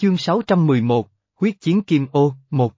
Chương 611, Huyết chiến kim ô, 1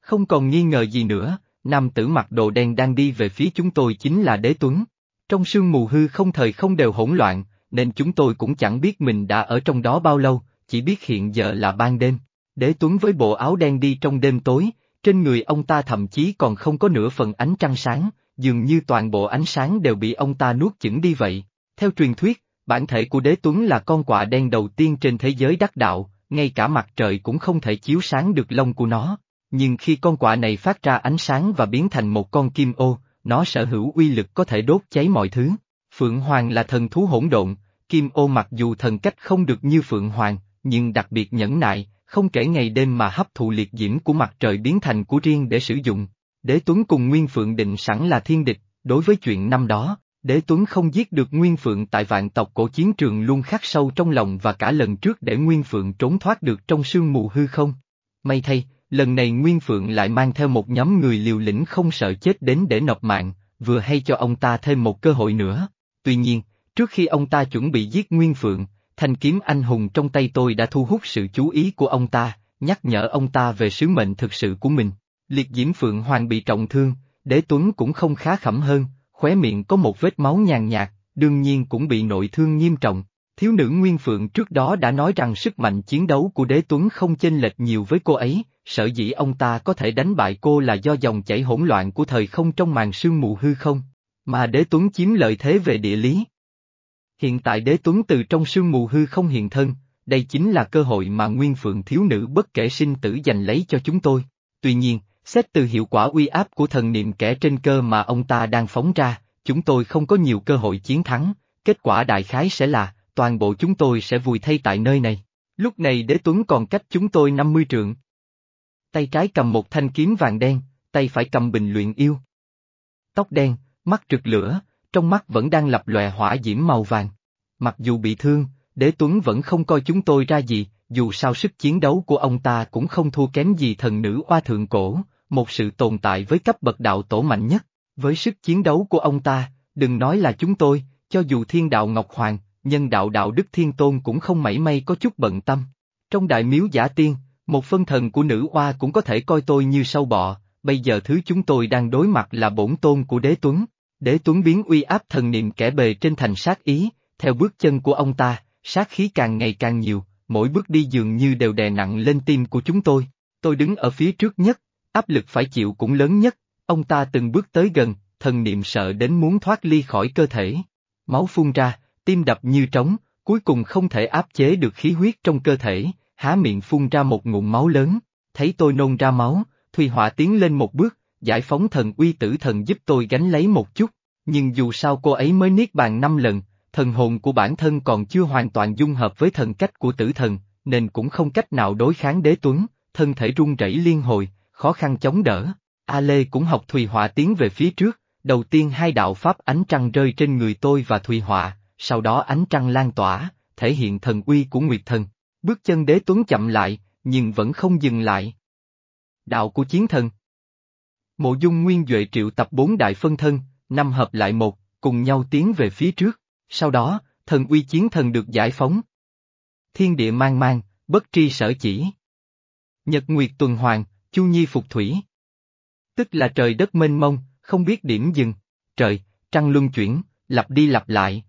Không còn nghi ngờ gì nữa, nam tử mặc đồ đen đang đi về phía chúng tôi chính là đế tuấn. Trong sương mù hư không thời không đều hỗn loạn, nên chúng tôi cũng chẳng biết mình đã ở trong đó bao lâu, chỉ biết hiện giờ là ban đêm. Đế Tuấn với bộ áo đen đi trong đêm tối, trên người ông ta thậm chí còn không có nửa phần ánh trăng sáng, dường như toàn bộ ánh sáng đều bị ông ta nuốt chửng đi vậy. Theo truyền thuyết, bản thể của Đế Tuấn là con quạ đen đầu tiên trên thế giới đắc đạo, ngay cả mặt trời cũng không thể chiếu sáng được lông của nó. Nhưng khi con quạ này phát ra ánh sáng và biến thành một con kim ô, nó sở hữu uy lực có thể đốt cháy mọi thứ. Phượng Hoàng là thần thú hỗn độn, kim ô mặc dù thần cách không được như Phượng Hoàng, nhưng đặc biệt nhẫn nại, không kể ngày đêm mà hấp thụ liệt diễm của mặt trời biến thành của riêng để sử dụng. Đế Tuấn cùng Nguyên Phượng định sẵn là thiên địch, đối với chuyện năm đó, Đế Tuấn không giết được Nguyên Phượng tại vạn tộc cổ chiến trường luôn khắc sâu trong lòng và cả lần trước để Nguyên Phượng trốn thoát được trong sương mù hư không. May thay, lần này Nguyên Phượng lại mang theo một nhóm người liều lĩnh không sợ chết đến để nộp mạng, vừa hay cho ông ta thêm một cơ hội nữa. Tuy nhiên, trước khi ông ta chuẩn bị giết Nguyên Phượng, thanh kiếm anh hùng trong tay tôi đã thu hút sự chú ý của ông ta, nhắc nhở ông ta về sứ mệnh thực sự của mình. Liệt diễm Phượng Hoàng bị trọng thương, đế tuấn cũng không khá khẩm hơn, khóe miệng có một vết máu nhàn nhạt, đương nhiên cũng bị nội thương nghiêm trọng. Thiếu nữ Nguyên Phượng trước đó đã nói rằng sức mạnh chiến đấu của đế tuấn không chênh lệch nhiều với cô ấy, sở dĩ ông ta có thể đánh bại cô là do dòng chảy hỗn loạn của thời không trong màn sương mù hư không, mà đế tuấn chiếm lợi thế về địa lý. Hiện tại đế tuấn từ trong sương mù hư không hiện thân, đây chính là cơ hội mà Nguyên Phượng thiếu nữ bất kể sinh tử giành lấy cho chúng tôi. Tuy nhiên, xét từ hiệu quả uy áp của thần niệm kẻ trên cơ mà ông ta đang phóng ra, chúng tôi không có nhiều cơ hội chiến thắng, kết quả đại khái sẽ là, toàn bộ chúng tôi sẽ vùi thay tại nơi này. Lúc này đế tuấn còn cách chúng tôi 50 trượng. Tay trái cầm một thanh kiếm vàng đen, tay phải cầm bình luyện yêu. Tóc đen, mắt rực lửa, trong mắt vẫn đang lập lòe hỏa diễm màu vàng. Mặc dù bị thương, đế tuấn vẫn không coi chúng tôi ra gì, dù sao sức chiến đấu của ông ta cũng không thua kém gì thần nữ oa thượng cổ, một sự tồn tại với cấp bậc đạo tổ mạnh nhất. Với sức chiến đấu của ông ta, đừng nói là chúng tôi, cho dù thiên đạo Ngọc Hoàng, nhân đạo đạo Đức Thiên Tôn cũng không mảy may có chút bận tâm. Trong đại miếu giả tiên, một phân thần của nữ oa cũng có thể coi tôi như sâu bọ, bây giờ thứ chúng tôi đang đối mặt là bổn tôn của đế tuấn. Đế tuấn biến uy áp thần niệm kẻ bề trên thành sát ý, theo bước chân của ông ta, sát khí càng ngày càng nhiều, mỗi bước đi dường như đều đè nặng lên tim của chúng tôi. Tôi đứng ở phía trước nhất, áp lực phải chịu cũng lớn nhất, ông ta từng bước tới gần, thần niệm sợ đến muốn thoát ly khỏi cơ thể. Máu phun ra, tim đập như trống, cuối cùng không thể áp chế được khí huyết trong cơ thể, há miệng phun ra một ngụm máu lớn, thấy tôi nôn ra máu, Thùy Họa tiến lên một bước, giải phóng thần uy tử thần giúp tôi gánh lấy một chút, nhưng dù sao cô ấy mới niết bàn năm lần, thần hồn của bản thân còn chưa hoàn toàn dung hợp với thần cách của tử thần, nên cũng không cách nào đối kháng đế tuấn, thân thể run rẩy liên hồi, khó khăn chống đỡ. A Lê cũng học Thùy Họa tiến về phía trước, đầu tiên hai đạo pháp ánh trăng rơi trên người tôi và Thùy Họa, sau đó ánh trăng lan tỏa, thể hiện thần uy của Nguyệt Thần. Bước chân đế tuấn chậm lại, nhưng vẫn không dừng lại. Đạo của chiến thần Mộ dung nguyên Duệ triệu tập bốn đại phân thân, năm hợp lại một, cùng nhau tiến về phía trước, sau đó, thần uy chiến thần được giải phóng. Thiên địa mang mang, bất tri sở chỉ. Nhật Nguyệt tuần hoàn, Chu Nhi phục thủy. Tức là trời đất mênh mông, không biết điểm dừng, trời, trăng luân chuyển, lặp đi lặp lại.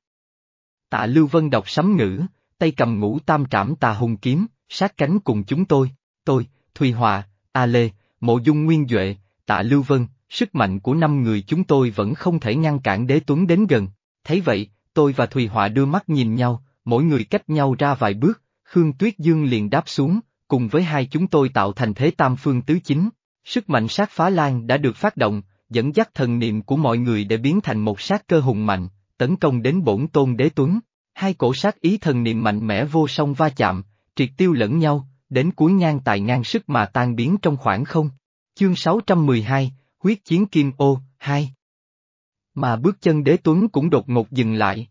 Tạ Lưu Vân đọc sấm ngữ, tay cầm ngũ tam trảm tà hùng kiếm, sát cánh cùng chúng tôi, tôi, Thùy Hòa, A Lê, Mộ Dung Nguyên Duệ, Tạ Lưu Vân, sức mạnh của năm người chúng tôi vẫn không thể ngăn cản đế tuấn đến gần. Thấy vậy, tôi và Thùy Họa đưa mắt nhìn nhau, mỗi người cách nhau ra vài bước, Khương Tuyết Dương liền đáp xuống, cùng với hai chúng tôi tạo thành thế tam phương tứ chính. Sức mạnh sát phá lan đã được phát động, dẫn dắt thần niệm của mọi người để biến thành một sát cơ hùng mạnh, tấn công đến bổn tôn đế tuấn. Hai cổ sát ý thần niệm mạnh mẽ vô song va chạm, triệt tiêu lẫn nhau, đến cuối ngang tài ngang sức mà tan biến trong khoảng không. Chương 612, Huyết chiến kim ô, 2 Mà bước chân đế tuấn cũng đột ngột dừng lại.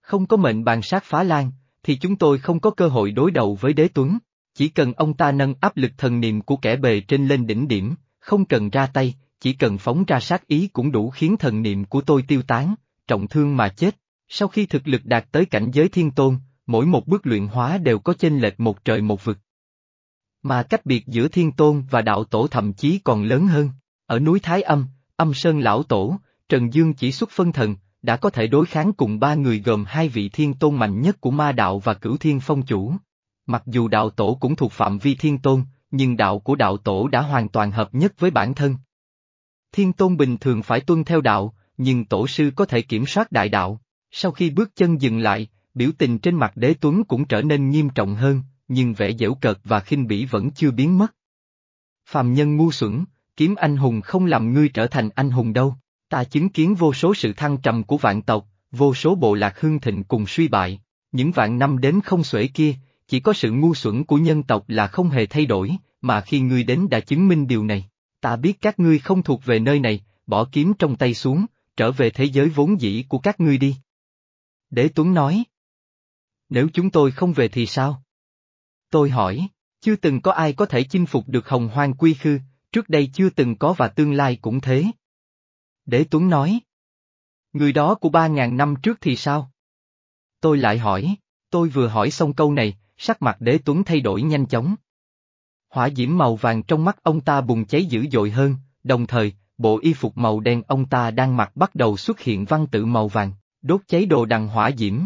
Không có mệnh bàn sát phá lan, thì chúng tôi không có cơ hội đối đầu với đế tuấn. Chỉ cần ông ta nâng áp lực thần niệm của kẻ bề trên lên đỉnh điểm, không cần ra tay, chỉ cần phóng ra sát ý cũng đủ khiến thần niệm của tôi tiêu tán, trọng thương mà chết. Sau khi thực lực đạt tới cảnh giới thiên tôn, mỗi một bước luyện hóa đều có chênh lệch một trời một vực. Mà cách biệt giữa thiên tôn và đạo tổ thậm chí còn lớn hơn. Ở núi Thái Âm, âm sơn lão tổ, Trần Dương chỉ xuất phân thần, đã có thể đối kháng cùng ba người gồm hai vị thiên tôn mạnh nhất của ma đạo và cửu thiên phong chủ. Mặc dù đạo tổ cũng thuộc phạm vi thiên tôn, nhưng đạo của đạo tổ đã hoàn toàn hợp nhất với bản thân. Thiên tôn bình thường phải tuân theo đạo, nhưng tổ sư có thể kiểm soát đại đạo. Sau khi bước chân dừng lại, biểu tình trên mặt đế tuấn cũng trở nên nghiêm trọng hơn, nhưng vẻ dễu cợt và khinh bỉ vẫn chưa biến mất. Phàm nhân ngu xuẩn, kiếm anh hùng không làm ngươi trở thành anh hùng đâu, ta chứng kiến vô số sự thăng trầm của vạn tộc, vô số bộ lạc hương thịnh cùng suy bại, những vạn năm đến không xuể kia, chỉ có sự ngu xuẩn của nhân tộc là không hề thay đổi, mà khi ngươi đến đã chứng minh điều này. Ta biết các ngươi không thuộc về nơi này, bỏ kiếm trong tay xuống, trở về thế giới vốn dĩ của các ngươi đi. Đế Tuấn nói. Nếu chúng tôi không về thì sao? Tôi hỏi, chưa từng có ai có thể chinh phục được hồng hoang quy khư, trước đây chưa từng có và tương lai cũng thế. Đế Tuấn nói. Người đó của ba ngàn năm trước thì sao? Tôi lại hỏi, tôi vừa hỏi xong câu này, sắc mặt đế Tuấn thay đổi nhanh chóng. Hỏa diễm màu vàng trong mắt ông ta bùng cháy dữ dội hơn, đồng thời, bộ y phục màu đen ông ta đang mặc bắt đầu xuất hiện văn tự màu vàng, đốt cháy đồ đằng hỏa diễm.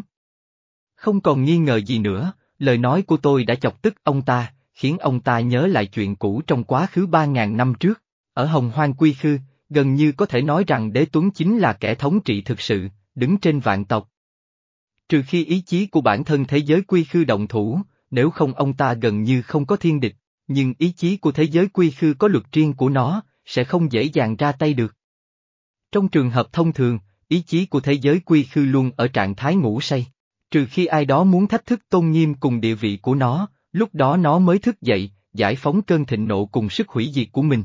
Không còn nghi ngờ gì nữa, lời nói của tôi đã chọc tức ông ta, khiến ông ta nhớ lại chuyện cũ trong quá khứ ba ngàn năm trước. Ở Hồng Hoang Quy Khư, gần như có thể nói rằng Đế Tuấn chính là kẻ thống trị thực sự, đứng trên vạn tộc. Trừ khi ý chí của bản thân thế giới Quy Khư động thủ, nếu không ông ta gần như không có thiên địch, nhưng ý chí của thế giới Quy Khư có luật riêng của nó, sẽ không dễ dàng ra tay được. Trong trường hợp thông thường, ý chí của thế giới Quy Khư luôn ở trạng thái ngủ say. Trừ khi ai đó muốn thách thức tôn nghiêm cùng địa vị của nó, lúc đó nó mới thức dậy, giải phóng cơn thịnh nộ cùng sức hủy diệt của mình.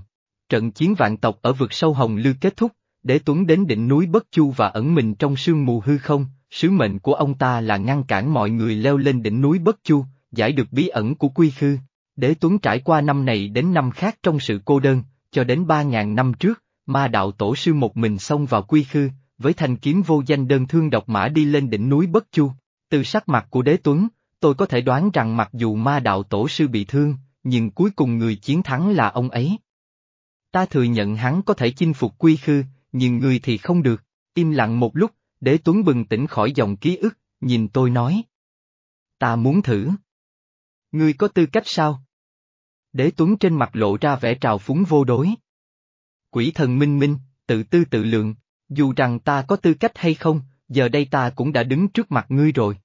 Trận chiến vạn tộc ở vực sâu Hồng Lư kết thúc, để Tuấn đến đỉnh núi Bất Chu và ẩn mình trong sương mù hư không, sứ mệnh của ông ta là ngăn cản mọi người leo lên đỉnh núi Bất Chu, giải được bí ẩn của Quy Khư. Đế Tuấn trải qua năm này đến năm khác trong sự cô đơn, cho đến ba ngàn năm trước, ma đạo tổ sư một mình xông vào Quy Khư, với thanh kiếm vô danh đơn thương độc mã đi lên đỉnh núi Bất Chu. Từ sắc mặt của đế tuấn, tôi có thể đoán rằng mặc dù ma đạo tổ sư bị thương, nhưng cuối cùng người chiến thắng là ông ấy. Ta thừa nhận hắn có thể chinh phục quy khư, nhưng người thì không được, im lặng một lúc, đế tuấn bừng tỉnh khỏi dòng ký ức, nhìn tôi nói. Ta muốn thử. Ngươi có tư cách sao? Đế tuấn trên mặt lộ ra vẻ trào phúng vô đối. Quỷ thần minh minh, tự tư tự lượng, dù rằng ta có tư cách hay không, giờ đây ta cũng đã đứng trước mặt ngươi rồi.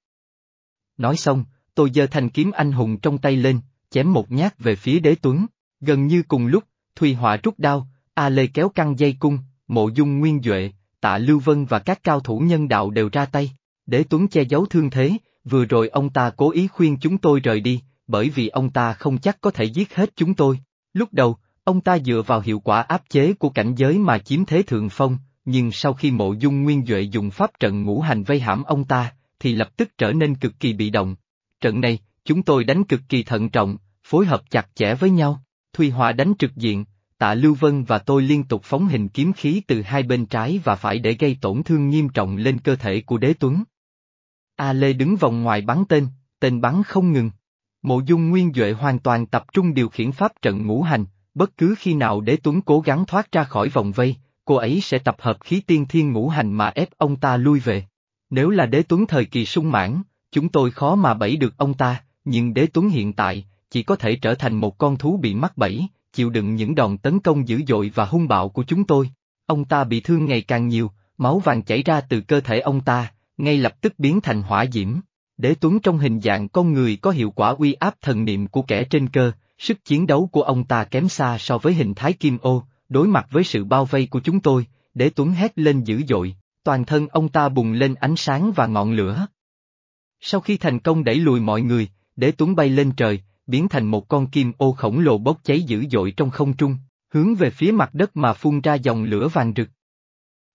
Nói xong, tôi giơ thanh kiếm anh hùng trong tay lên, chém một nhát về phía đế tuấn. Gần như cùng lúc, Thùy Họa rút đao, A Lê kéo căng dây cung, mộ dung nguyên duệ, tạ Lưu Vân và các cao thủ nhân đạo đều ra tay. Đế Tuấn che giấu thương thế, vừa rồi ông ta cố ý khuyên chúng tôi rời đi, bởi vì ông ta không chắc có thể giết hết chúng tôi. Lúc đầu, ông ta dựa vào hiệu quả áp chế của cảnh giới mà chiếm thế thượng phong, nhưng sau khi mộ dung nguyên Duệ dùng pháp trận ngũ hành vây hãm ông ta, thì lập tức trở nên cực kỳ bị động. Trận này, chúng tôi đánh cực kỳ thận trọng, phối hợp chặt chẽ với nhau, Thùy Hòa đánh trực diện, tạ Lưu Vân và tôi liên tục phóng hình kiếm khí từ hai bên trái và phải để gây tổn thương nghiêm trọng lên cơ thể của đế tuấn. A Lê đứng vòng ngoài bắn tên, tên bắn không ngừng. Mộ dung nguyên Duệ hoàn toàn tập trung điều khiển pháp trận ngũ hành, bất cứ khi nào đế tuấn cố gắng thoát ra khỏi vòng vây, cô ấy sẽ tập hợp khí tiên thiên ngũ hành mà ép ông ta lui về. Nếu là đế tuấn thời kỳ sung mãn, chúng tôi khó mà bẫy được ông ta, nhưng đế tuấn hiện tại, chỉ có thể trở thành một con thú bị mắc bẫy, chịu đựng những đòn tấn công dữ dội và hung bạo của chúng tôi. Ông ta bị thương ngày càng nhiều, máu vàng chảy ra từ cơ thể ông ta, ngay lập tức biến thành hỏa diễm. Đế Tuấn trong hình dạng con người có hiệu quả uy áp thần niệm của kẻ trên cơ, sức chiến đấu của ông ta kém xa so với hình thái kim ô, đối mặt với sự bao vây của chúng tôi, để Tuấn hét lên dữ dội, toàn thân ông ta bùng lên ánh sáng và ngọn lửa. Sau khi thành công đẩy lùi mọi người, để Tuấn bay lên trời, biến thành một con kim ô khổng lồ bốc cháy dữ dội trong không trung, hướng về phía mặt đất mà phun ra dòng lửa vàng rực.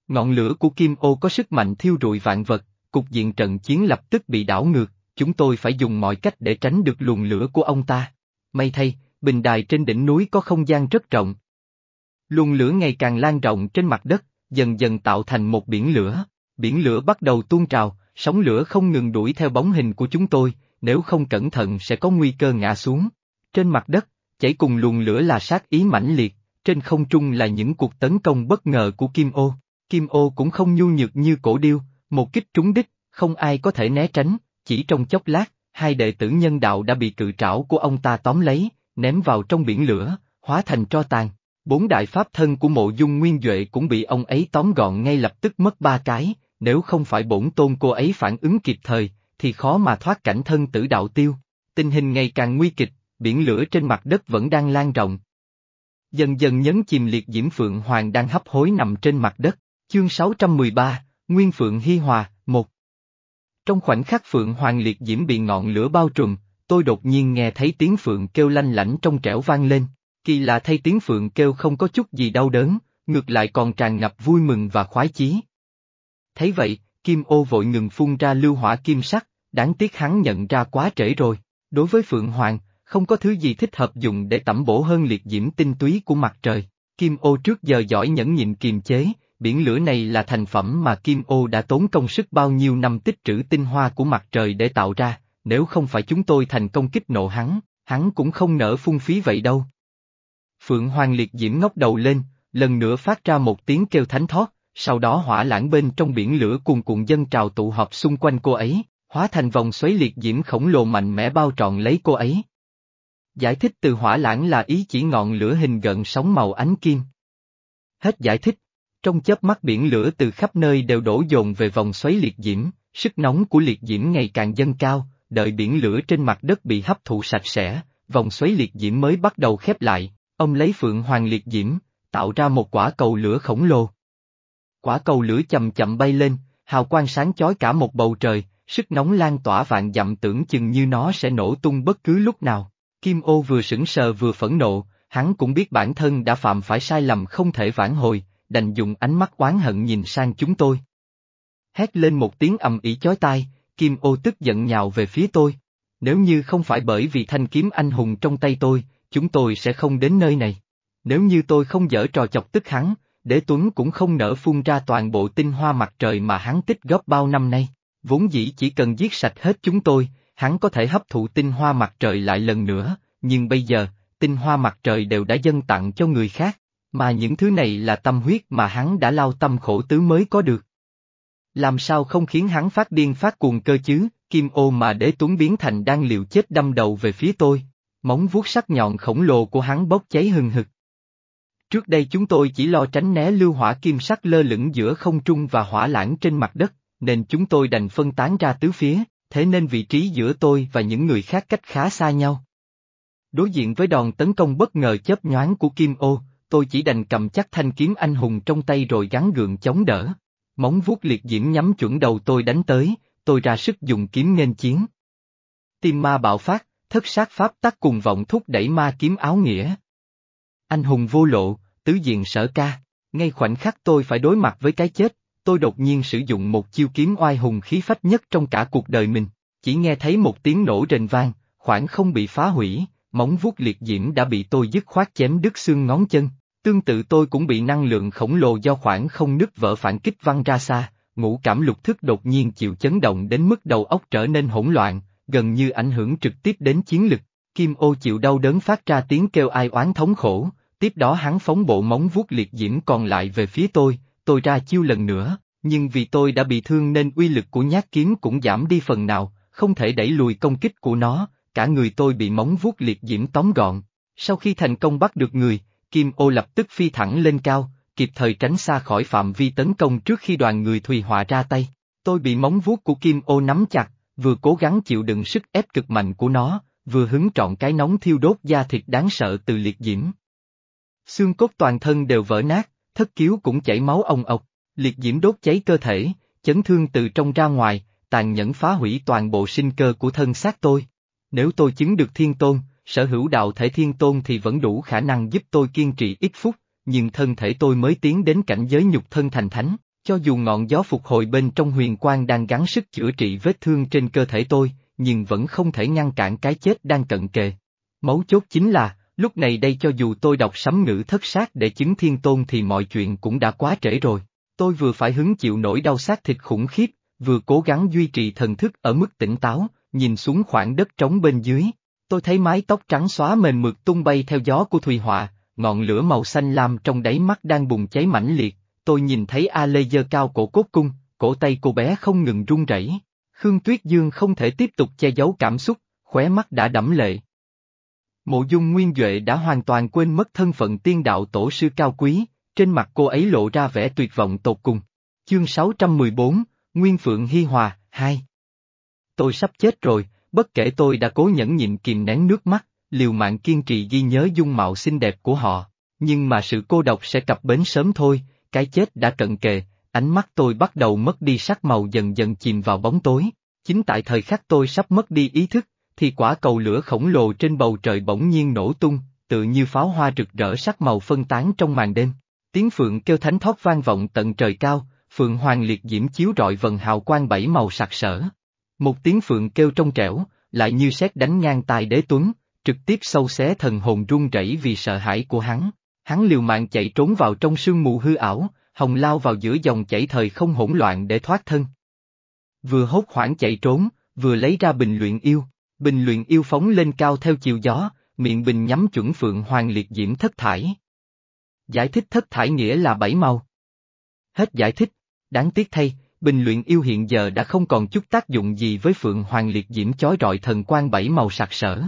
Ngọn lửa của kim ô có sức mạnh thiêu rụi vạn vật, cục diện trận chiến lập tức bị đảo ngược, chúng tôi phải dùng mọi cách để tránh được luồng lửa của ông ta. May thay, bình đài trên đỉnh núi có không gian rất rộng, Luồng lửa ngày càng lan rộng trên mặt đất, dần dần tạo thành một biển lửa. Biển lửa bắt đầu tuôn trào, sóng lửa không ngừng đuổi theo bóng hình của chúng tôi, nếu không cẩn thận sẽ có nguy cơ ngã xuống. Trên mặt đất, chảy cùng luồng lửa là sát ý mãnh liệt, trên không trung là những cuộc tấn công bất ngờ của Kim Ô. Kim Ô cũng không nhu nhược như cổ điêu, một kích trúng đích, không ai có thể né tránh, chỉ trong chốc lát, hai đệ tử nhân đạo đã bị cự trảo của ông ta tóm lấy, ném vào trong biển lửa, hóa thành tro tàn. Bốn đại pháp thân của mộ dung nguyên Duệ cũng bị ông ấy tóm gọn ngay lập tức mất ba cái, nếu không phải bổn tôn cô ấy phản ứng kịp thời, thì khó mà thoát cảnh thân tử đạo tiêu. Tình hình ngày càng nguy kịch, biển lửa trên mặt đất vẫn đang lan rộng. Dần dần nhấn chìm liệt diễm Phượng Hoàng đang hấp hối nằm trên mặt đất, chương 613, Nguyên Phượng Hy Hòa, 1 Trong khoảnh khắc Phượng Hoàng liệt diễm bị ngọn lửa bao trùm, tôi đột nhiên nghe thấy tiếng Phượng kêu lanh lảnh trong trẻo vang lên, kỳ lạ thay tiếng Phượng kêu không có chút gì đau đớn, ngược lại còn tràn ngập vui mừng và khoái chí. Thấy vậy, Kim ô vội ngừng phun ra lưu hỏa kim sắc, đáng tiếc hắn nhận ra quá trễ rồi, đối với Phượng Hoàng, không có thứ gì thích hợp dùng để tẩm bổ hơn liệt diễm tinh túy của mặt trời. Kim ô trước giờ giỏi nhẫn nhịn kiềm chế, biển lửa này là thành phẩm mà Kim ô đã tốn công sức bao nhiêu năm tích trữ tinh hoa của mặt trời để tạo ra, nếu không phải chúng tôi thành công kích nộ hắn, hắn cũng không nỡ phung phí vậy đâu. Phượng Hoàng liệt diễm ngóc đầu lên, lần nữa phát ra một tiếng kêu thánh thoát, sau đó hỏa lãng bên trong biển lửa cuồn cuộn dân trào tụ họp xung quanh cô ấy, hóa thành vòng xoáy liệt diễm khổng lồ mạnh mẽ bao trọn lấy cô ấy. Giải thích từ hỏa lãng là ý chỉ ngọn lửa hình gợn sóng màu ánh kim. Hết giải thích. Trong chớp mắt biển lửa từ khắp nơi đều đổ dồn về vòng xoáy liệt diễm, sức nóng của liệt diễm ngày càng dâng cao, đợi biển lửa trên mặt đất bị hấp thụ sạch sẽ, vòng xoáy liệt diễm mới bắt đầu khép lại, ông lấy phượng hoàng liệt diễm, tạo ra một quả cầu lửa khổng lồ. Quả cầu lửa chậm chậm bay lên, hào quang sáng chói cả một bầu trời, sức nóng lan tỏa vạn dặm tưởng chừng như nó sẽ nổ tung bất cứ lúc nào. Kim ô vừa sững sờ vừa phẫn nộ, hắn cũng biết bản thân đã phạm phải sai lầm không thể vãn hồi, đành dùng ánh mắt oán hận nhìn sang chúng tôi. Hét lên một tiếng ầm ĩ chói tai, Kim ô tức giận nhào về phía tôi. Nếu như không phải bởi vì thanh kiếm anh hùng trong tay tôi, chúng tôi sẽ không đến nơi này. Nếu như tôi không dở trò chọc tức hắn, Đế Tuấn cũng không nỡ phun ra toàn bộ tinh hoa mặt trời mà hắn tích góp bao năm nay. Vốn dĩ chỉ cần giết sạch hết chúng tôi, hắn có thể hấp thụ tinh hoa mặt trời lại lần nữa, nhưng bây giờ, tinh hoa mặt trời đều đã dâng tặng cho người khác, mà những thứ này là tâm huyết mà hắn đã lao tâm khổ tứ mới có được. Làm sao không khiến hắn phát điên phát cuồng cơ chứ, kim ô mà đế tuấn biến thành đang liều chết đâm đầu về phía tôi, móng vuốt sắc nhọn khổng lồ của hắn bốc cháy hừng hực. Trước đây chúng tôi chỉ lo tránh né lưu hỏa kim sắc lơ lửng giữa không trung và hỏa lãng trên mặt đất, nên chúng tôi đành phân tán ra tứ phía, thế nên vị trí giữa tôi và những người khác cách khá xa nhau. Đối diện với đòn tấn công bất ngờ chớp nhoáng của Kim Ô, tôi chỉ đành cầm chắc thanh kiếm anh hùng trong tay rồi gắn gượng chống đỡ. Móng vuốt liệt diễm nhắm chuẩn đầu tôi đánh tới, tôi ra sức dùng kiếm nghênh chiến. Tim ma bạo phát, thất sát pháp tắc cùng vọng thúc đẩy ma kiếm áo nghĩa. Anh hùng vô lộ, tứ diện sở ca, ngay khoảnh khắc tôi phải đối mặt với cái chết, tôi đột nhiên sử dụng một chiêu kiếm oai hùng khí phách nhất trong cả cuộc đời mình, chỉ nghe thấy một tiếng nổ rền vang, khoảng không bị phá hủy, móng vuốt liệt diễm đã bị tôi dứt khoát chém đứt xương ngón chân. Tương tự tôi cũng bị năng lượng khổng lồ do khoảng không nứt vỡ phản kích văng ra xa, ngũ cảm lục thức đột nhiên chịu chấn động đến mức đầu óc trở nên hỗn loạn, gần như ảnh hưởng trực tiếp đến chiến lực. Kim ô chịu đau đớn phát ra tiếng kêu ai oán thống khổ, tiếp đó hắn phóng bộ móng vuốt liệt diễm còn lại về phía tôi, tôi ra chiêu lần nữa, nhưng vì tôi đã bị thương nên uy lực của nhát kiếm cũng giảm đi phần nào, không thể đẩy lùi công kích của nó, cả người tôi bị móng vuốt liệt diễm tóm gọn. Sau khi thành công bắt được người, Kim ô lập tức phi thẳng lên cao, kịp thời tránh xa khỏi phạm vi tấn công trước khi đoàn người Thùy Họa ra tay. Tôi bị móng vuốt của Kim ô nắm chặt, vừa cố gắng chịu đựng sức ép cực mạnh của nó, vừa hứng trọn cái nóng thiêu đốt da thịt đáng sợ từ liệt diễm. Xương cốt toàn thân đều vỡ nát, thất kiếu cũng chảy máu ông ộc, liệt diễm đốt cháy cơ thể, chấn thương từ trong ra ngoài, tàn nhẫn phá hủy toàn bộ sinh cơ của thân xác tôi. Nếu tôi chứng được thiên tôn, sở hữu đạo thể thiên tôn thì vẫn đủ khả năng giúp tôi kiên trì ít phút, nhưng thân thể tôi mới tiến đến cảnh giới nhục thân thành thánh, cho dù ngọn gió phục hồi bên trong huyền quang đang gắng sức chữa trị vết thương trên cơ thể tôi, nhưng vẫn không thể ngăn cản cái chết đang cận kề. Mấu chốt chính là, lúc này đây cho dù tôi đọc sấm ngữ thất sát để chứng thiên tôn thì mọi chuyện cũng đã quá trễ rồi. Tôi vừa phải hứng chịu nỗi đau xác thịt khủng khiếp, vừa cố gắng duy trì thần thức ở mức tỉnh táo, nhìn xuống khoảng đất trống bên dưới. Tôi thấy mái tóc trắng xóa mềm mượt tung bay theo gió của Thùy Họa, ngọn lửa màu xanh lam trong đáy mắt đang bùng cháy mãnh liệt, tôi nhìn thấy A Lê giơ cao cổ cốt cung, cổ tay cô bé không ngừng run rẩy. Khương Tuyết Dương không thể tiếp tục che giấu cảm xúc, khóe mắt đã đẫm lệ. Mộ dung nguyên Duệ đã hoàn toàn quên mất thân phận tiên đạo tổ sư cao quý, trên mặt cô ấy lộ ra vẻ tuyệt vọng tột cùng. Chương 614, Nguyên Phượng Hi Hòa, 2 Tôi sắp chết rồi, bất kể tôi đã cố nhẫn nhịn kìm nén nước mắt, liều mạng kiên trì ghi nhớ dung mạo xinh đẹp của họ, nhưng mà sự cô độc sẽ cập bến sớm thôi, cái chết đã cận kề, ánh mắt tôi bắt đầu mất đi sắc màu dần dần chìm vào bóng tối. Chính tại thời khắc tôi sắp mất đi ý thức, thì quả cầu lửa khổng lồ trên bầu trời bỗng nhiên nổ tung, tự như pháo hoa rực rỡ sắc màu phân tán trong màn đêm. Tiếng phượng kêu thánh thót vang vọng tận trời cao, phượng hoàng liệt diễm chiếu rọi vần hào quang bảy màu sặc sỡ. Một tiếng phượng kêu trong trẻo, lại như sét đánh ngang tài đế tuấn, trực tiếp sâu xé thần hồn run rẩy vì sợ hãi của hắn. Hắn liều mạng chạy trốn vào trong sương mù hư ảo, hồng lao vào giữa dòng chảy thời không hỗn loạn để thoát thân. Vừa hốt hoảng chạy trốn, vừa lấy ra bình luyện yêu, bình luyện yêu phóng lên cao theo chiều gió, miệng bình nhắm chuẩn phượng hoàng liệt diễm thất thải. Giải thích thất thải nghĩa là bảy màu. Hết giải thích, đáng tiếc thay, bình luyện yêu hiện giờ đã không còn chút tác dụng gì với phượng hoàng liệt diễm chói rọi thần quang bảy màu sặc sỡ.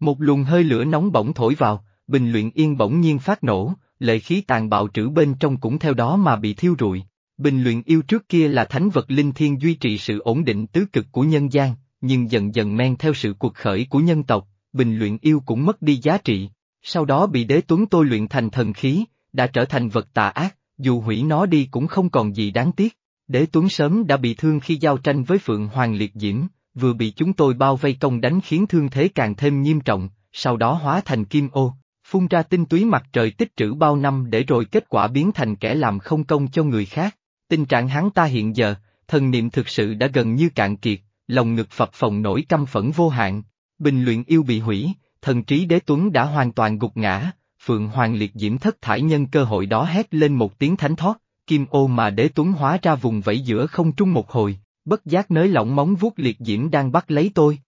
Một luồng hơi lửa nóng bỗng thổi vào, bình luyện yên bỗng nhiên phát nổ, lệ khí tàn bạo trữ bên trong cũng theo đó mà bị thiêu rụi. Bình luyện yêu trước kia là thánh vật linh thiên duy trì sự ổn định tứ cực của nhân gian, nhưng dần dần men theo sự cuộc khởi của nhân tộc, bình luyện yêu cũng mất đi giá trị, sau đó bị đế tuấn tôi luyện thành thần khí, đã trở thành vật tà ác, dù hủy nó đi cũng không còn gì đáng tiếc. Đế Tuấn sớm đã bị thương khi giao tranh với Phượng Hoàng Liệt Diễm, vừa bị chúng tôi bao vây công đánh khiến thương thế càng thêm nghiêm trọng, sau đó hóa thành kim ô, phun ra tinh túy mặt trời tích trữ bao năm để rồi kết quả biến thành kẻ làm không công cho người khác. Tình trạng hắn ta hiện giờ, thần niệm thực sự đã gần như cạn kiệt, lòng ngực phập phồng nổi căm phẫn vô hạn. Bình luyện yêu bị hủy, thần trí đế tuấn đã hoàn toàn gục ngã, Phượng Hoàng liệt diễm thất thải nhân cơ hội đó hét lên một tiếng thánh thoát, kim ô mà đế tuấn hóa ra vùng vẫy giữa không trung một hồi, bất giác nới lỏng móng vuốt liệt diễm đang bắt lấy tôi.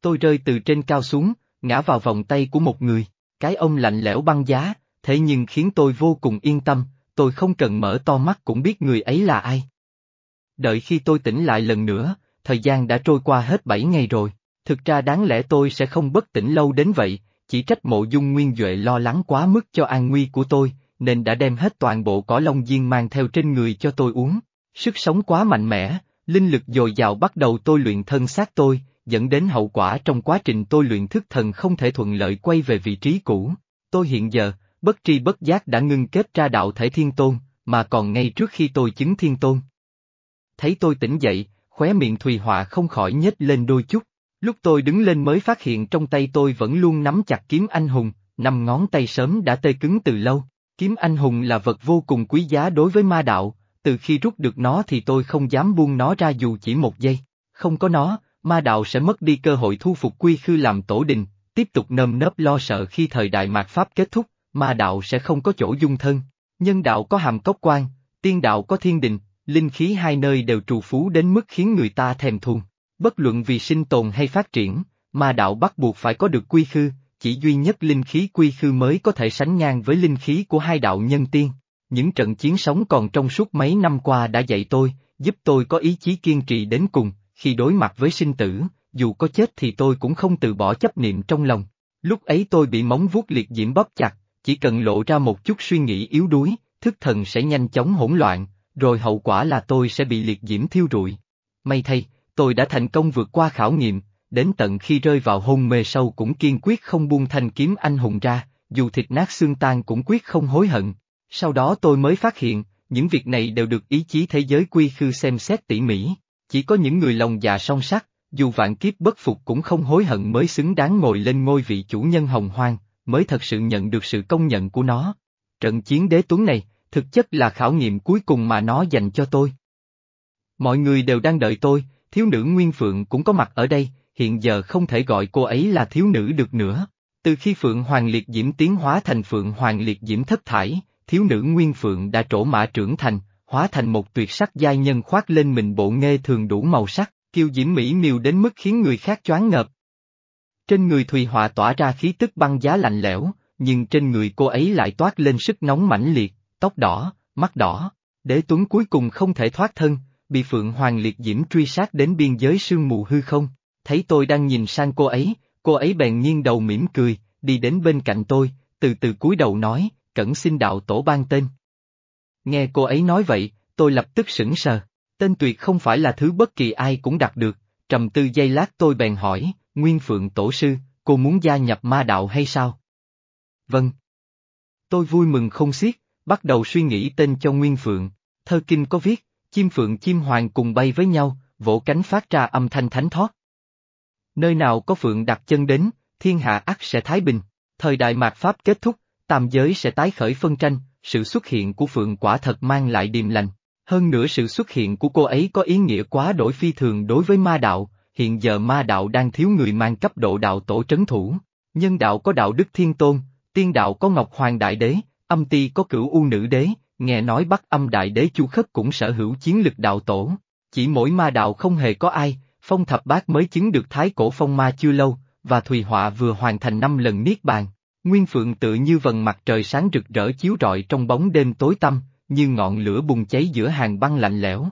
Tôi rơi từ trên cao xuống, ngã vào vòng tay của một người, cái ông lạnh lẽo băng giá, thế nhưng khiến tôi vô cùng yên tâm, tôi không cần mở to mắt cũng biết người ấy là ai. Đợi khi tôi tỉnh lại lần nữa, thời gian đã trôi qua hết 7 ngày rồi, thực ra đáng lẽ tôi sẽ không bất tỉnh lâu đến vậy, chỉ trách mộ dung nguyên Duệ lo lắng quá mức cho an nguy của tôi, nên đã đem hết toàn bộ cỏ long diên mang theo trên người cho tôi uống. Sức sống quá mạnh mẽ, linh lực dồi dào bắt đầu tôi luyện thân xác tôi, dẫn đến hậu quả trong quá trình tôi luyện thức thần không thể thuận lợi quay về vị trí cũ. Tôi hiện giờ, bất tri bất giác đã ngưng kết ra đạo thể thiên tôn, mà còn ngay trước khi tôi chứng thiên tôn. Thấy tôi tỉnh dậy, khóe miệng Thùy Họa không khỏi nhếch lên đôi chút. Lúc tôi đứng lên mới phát hiện trong tay tôi vẫn luôn nắm chặt kiếm anh hùng, năm ngón tay sớm đã tê cứng từ lâu. Kiếm anh hùng là vật vô cùng quý giá đối với ma đạo, từ khi rút được nó thì tôi không dám buông nó ra dù chỉ một giây. Không có nó, ma đạo sẽ mất đi cơ hội thu phục quy khư làm tổ đình, tiếp tục nơm nớp lo sợ khi thời đại mạt Pháp kết thúc, ma đạo sẽ không có chỗ dung thân. Nhân đạo có hàm cốc quan, tiên đạo có thiên đình, linh khí hai nơi đều trù phú đến mức khiến người ta thèm thuồng. Bất luận vì sinh tồn hay phát triển, ma đạo bắt buộc phải có được quy khư, chỉ duy nhất linh khí quy khư mới có thể sánh ngang với linh khí của hai đạo nhân tiên. Những trận chiến sống còn trong suốt mấy năm qua đã dạy tôi, giúp tôi có ý chí kiên trì đến cùng, khi đối mặt với sinh tử, dù có chết thì tôi cũng không từ bỏ chấp niệm trong lòng. Lúc ấy tôi bị móng vuốt liệt diễm bóp chặt, chỉ cần lộ ra một chút suy nghĩ yếu đuối, thức thần sẽ nhanh chóng hỗn loạn, rồi hậu quả là tôi sẽ bị liệt diễm thiêu rụi. May thay, tôi đã thành công vượt qua khảo nghiệm, đến tận khi rơi vào hôn mê sâu cũng kiên quyết không buông thanh kiếm anh hùng ra, dù thịt nát xương tan cũng quyết không hối hận. Sau đó tôi mới phát hiện, những việc này đều được ý chí thế giới quy khư xem xét tỉ mỉ, chỉ có những người lòng già song sắc, dù vạn kiếp bất phục cũng không hối hận mới xứng đáng ngồi lên ngôi vị chủ nhân hồng hoang, mới thật sự nhận được sự công nhận của nó. Trận chiến đế tuấn này, thực chất là khảo nghiệm cuối cùng mà nó dành cho tôi. Mọi người đều đang đợi tôi, thiếu nữ Nguyên Phượng cũng có mặt ở đây, hiện giờ không thể gọi cô ấy là thiếu nữ được nữa. Từ khi Phượng Hoàng Liệt Diễm tiến hóa thành Phượng Hoàng Liệt Diễm thất thải, thiếu nữ Nguyên Phượng đã trổ mã trưởng thành, hóa thành một tuyệt sắc giai nhân khoác lên mình bộ nghê thường đủ màu sắc, kiêu diễm mỹ miều đến mức khiến người khác choáng ngợp. Trên người Thùy Họa tỏa ra khí tức băng giá lạnh lẽo, nhưng trên người cô ấy lại toát lên sức nóng mãnh liệt, tóc đỏ, mắt đỏ. Đế Tuấn cuối cùng không thể thoát thân, bị Phượng Hoàng liệt diễm truy sát đến biên giới sương mù hư không. Thấy tôi đang nhìn sang cô ấy, cô ấy bèn nghiêng đầu mỉm cười, đi đến bên cạnh tôi, từ từ cúi đầu nói, cẩn xin đạo tổ ban tên. Nghe cô ấy nói vậy, tôi lập tức sững sờ. Tên tuyệt không phải là thứ bất kỳ ai cũng đặt được, trầm tư giây lát tôi bèn hỏi, Nguyên Phượng Tổ Sư, cô muốn gia nhập ma đạo hay sao? Vâng. Tôi vui mừng không xiết, bắt đầu suy nghĩ tên cho Nguyên Phượng. Thơ kinh có viết, chim phượng chim hoàng cùng bay với nhau, vỗ cánh phát ra âm thanh thánh thoát. Nơi nào có phượng đặt chân đến, thiên hạ ắt sẽ thái bình. Thời đại mạt Pháp kết thúc, tam giới sẽ tái khởi phân tranh, sự xuất hiện của phượng quả thật mang lại điềm lành. Hơn nữa sự xuất hiện của cô ấy có ý nghĩa quá đổi phi thường đối với ma đạo, hiện giờ ma đạo đang thiếu người mang cấp độ đạo tổ trấn thủ. Nhân đạo có đạo đức thiên tôn, tiên đạo có ngọc hoàng đại đế, âm ti có cửu u nữ đế, nghe nói bắc âm đại đế chu khất cũng sở hữu chiến lực đạo tổ. Chỉ mỗi ma đạo không hề có ai, phong thập bát mới chứng được thái cổ phong ma chưa lâu, và Thùy Họa vừa hoàn thành năm lần niết bàn. Nguyên Phượng tự như vần mặt trời sáng rực rỡ chiếu rọi trong bóng đêm tối tăm, như ngọn lửa bùng cháy giữa hàng băng lạnh lẽo.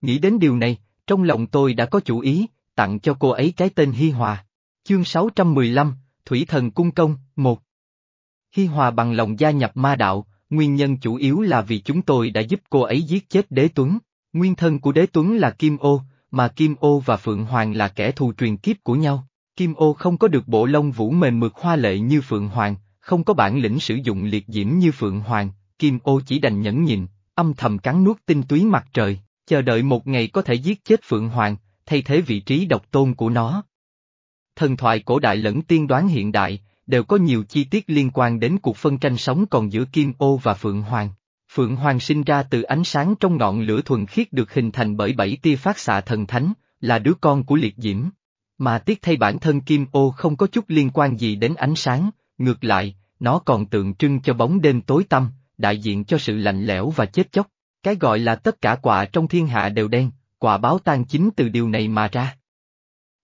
Nghĩ đến điều này, trong lòng tôi đã có chủ ý, tặng cho cô ấy cái tên Hi Hòa. Chương 615, Thủy Thần Cung Công, 1 Hi Hòa bằng lòng gia nhập ma đạo, nguyên nhân chủ yếu là vì chúng tôi đã giúp cô ấy giết chết đế tuấn. Nguyên thân của đế tuấn là Kim Ô, mà Kim Ô và Phượng Hoàng là kẻ thù truyền kiếp của nhau. Kim Ô không có được bộ lông vũ mềm mượt hoa lệ như Phượng Hoàng, không có bản lĩnh sử dụng liệt diễm như Phượng Hoàng, Kim Ô chỉ đành nhẫn nhịn, âm thầm cắn nuốt tinh túy mặt trời, chờ đợi một ngày có thể giết chết Phượng Hoàng, thay thế vị trí độc tôn của nó. Thần thoại cổ đại lẫn tiên đoán hiện đại, đều có nhiều chi tiết liên quan đến cuộc phân tranh sống còn giữa Kim Ô và Phượng Hoàng. Phượng Hoàng sinh ra từ ánh sáng trong ngọn lửa thuần khiết được hình thành bởi bảy tia phát xạ thần thánh, là đứa con của liệt diễm. Mà tiếc thay bản thân Kim Ô không có chút liên quan gì đến ánh sáng, ngược lại, nó còn tượng trưng cho bóng đêm tối tăm, đại diện cho sự lạnh lẽo và chết chóc. Cái gọi là tất cả quả trong thiên hạ đều đen, quả báo tan chính từ điều này mà ra.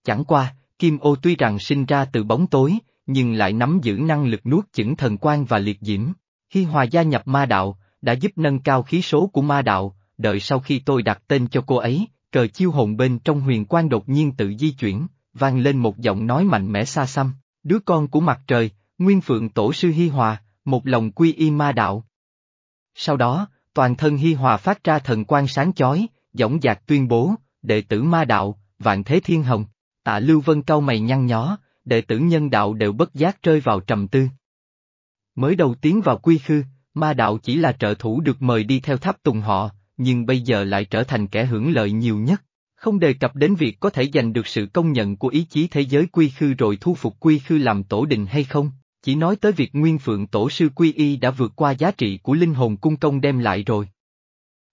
Chẳng qua, Kim Ô tuy rằng sinh ra từ bóng tối, nhưng lại nắm giữ năng lực nuốt chửng thần quan và liệt diễm. Hi Hòa gia nhập ma đạo, đã giúp nâng cao khí số của ma đạo, đợi sau khi tôi đặt tên cho cô ấy, cờ chiêu hồn bên trong huyền quan đột nhiên tự di chuyển, vang lên một giọng nói mạnh mẽ xa xăm, đứa con của mặt trời, nguyên phượng tổ sư Hi Hòa, một lòng quy y ma đạo. Sau đó, toàn thân Hi Hòa phát ra thần quan sáng chói, dõng dạc tuyên bố, đệ tử ma đạo, vạn thế thiên hồng, tạ Lưu Vân cau mày nhăn nhó, đệ tử nhân đạo đều bất giác rơi vào trầm tư. Mới đầu tiến vào quy khư, ma đạo chỉ là trợ thủ được mời đi theo tháp tùng họ, nhưng bây giờ lại trở thành kẻ hưởng lợi nhiều nhất. Không đề cập đến việc có thể giành được sự công nhận của ý chí thế giới quy khư rồi thu phục quy khư làm tổ đình hay không, chỉ nói tới việc nguyên phượng tổ sư quy y đã vượt qua giá trị của linh hồn cung công đem lại rồi.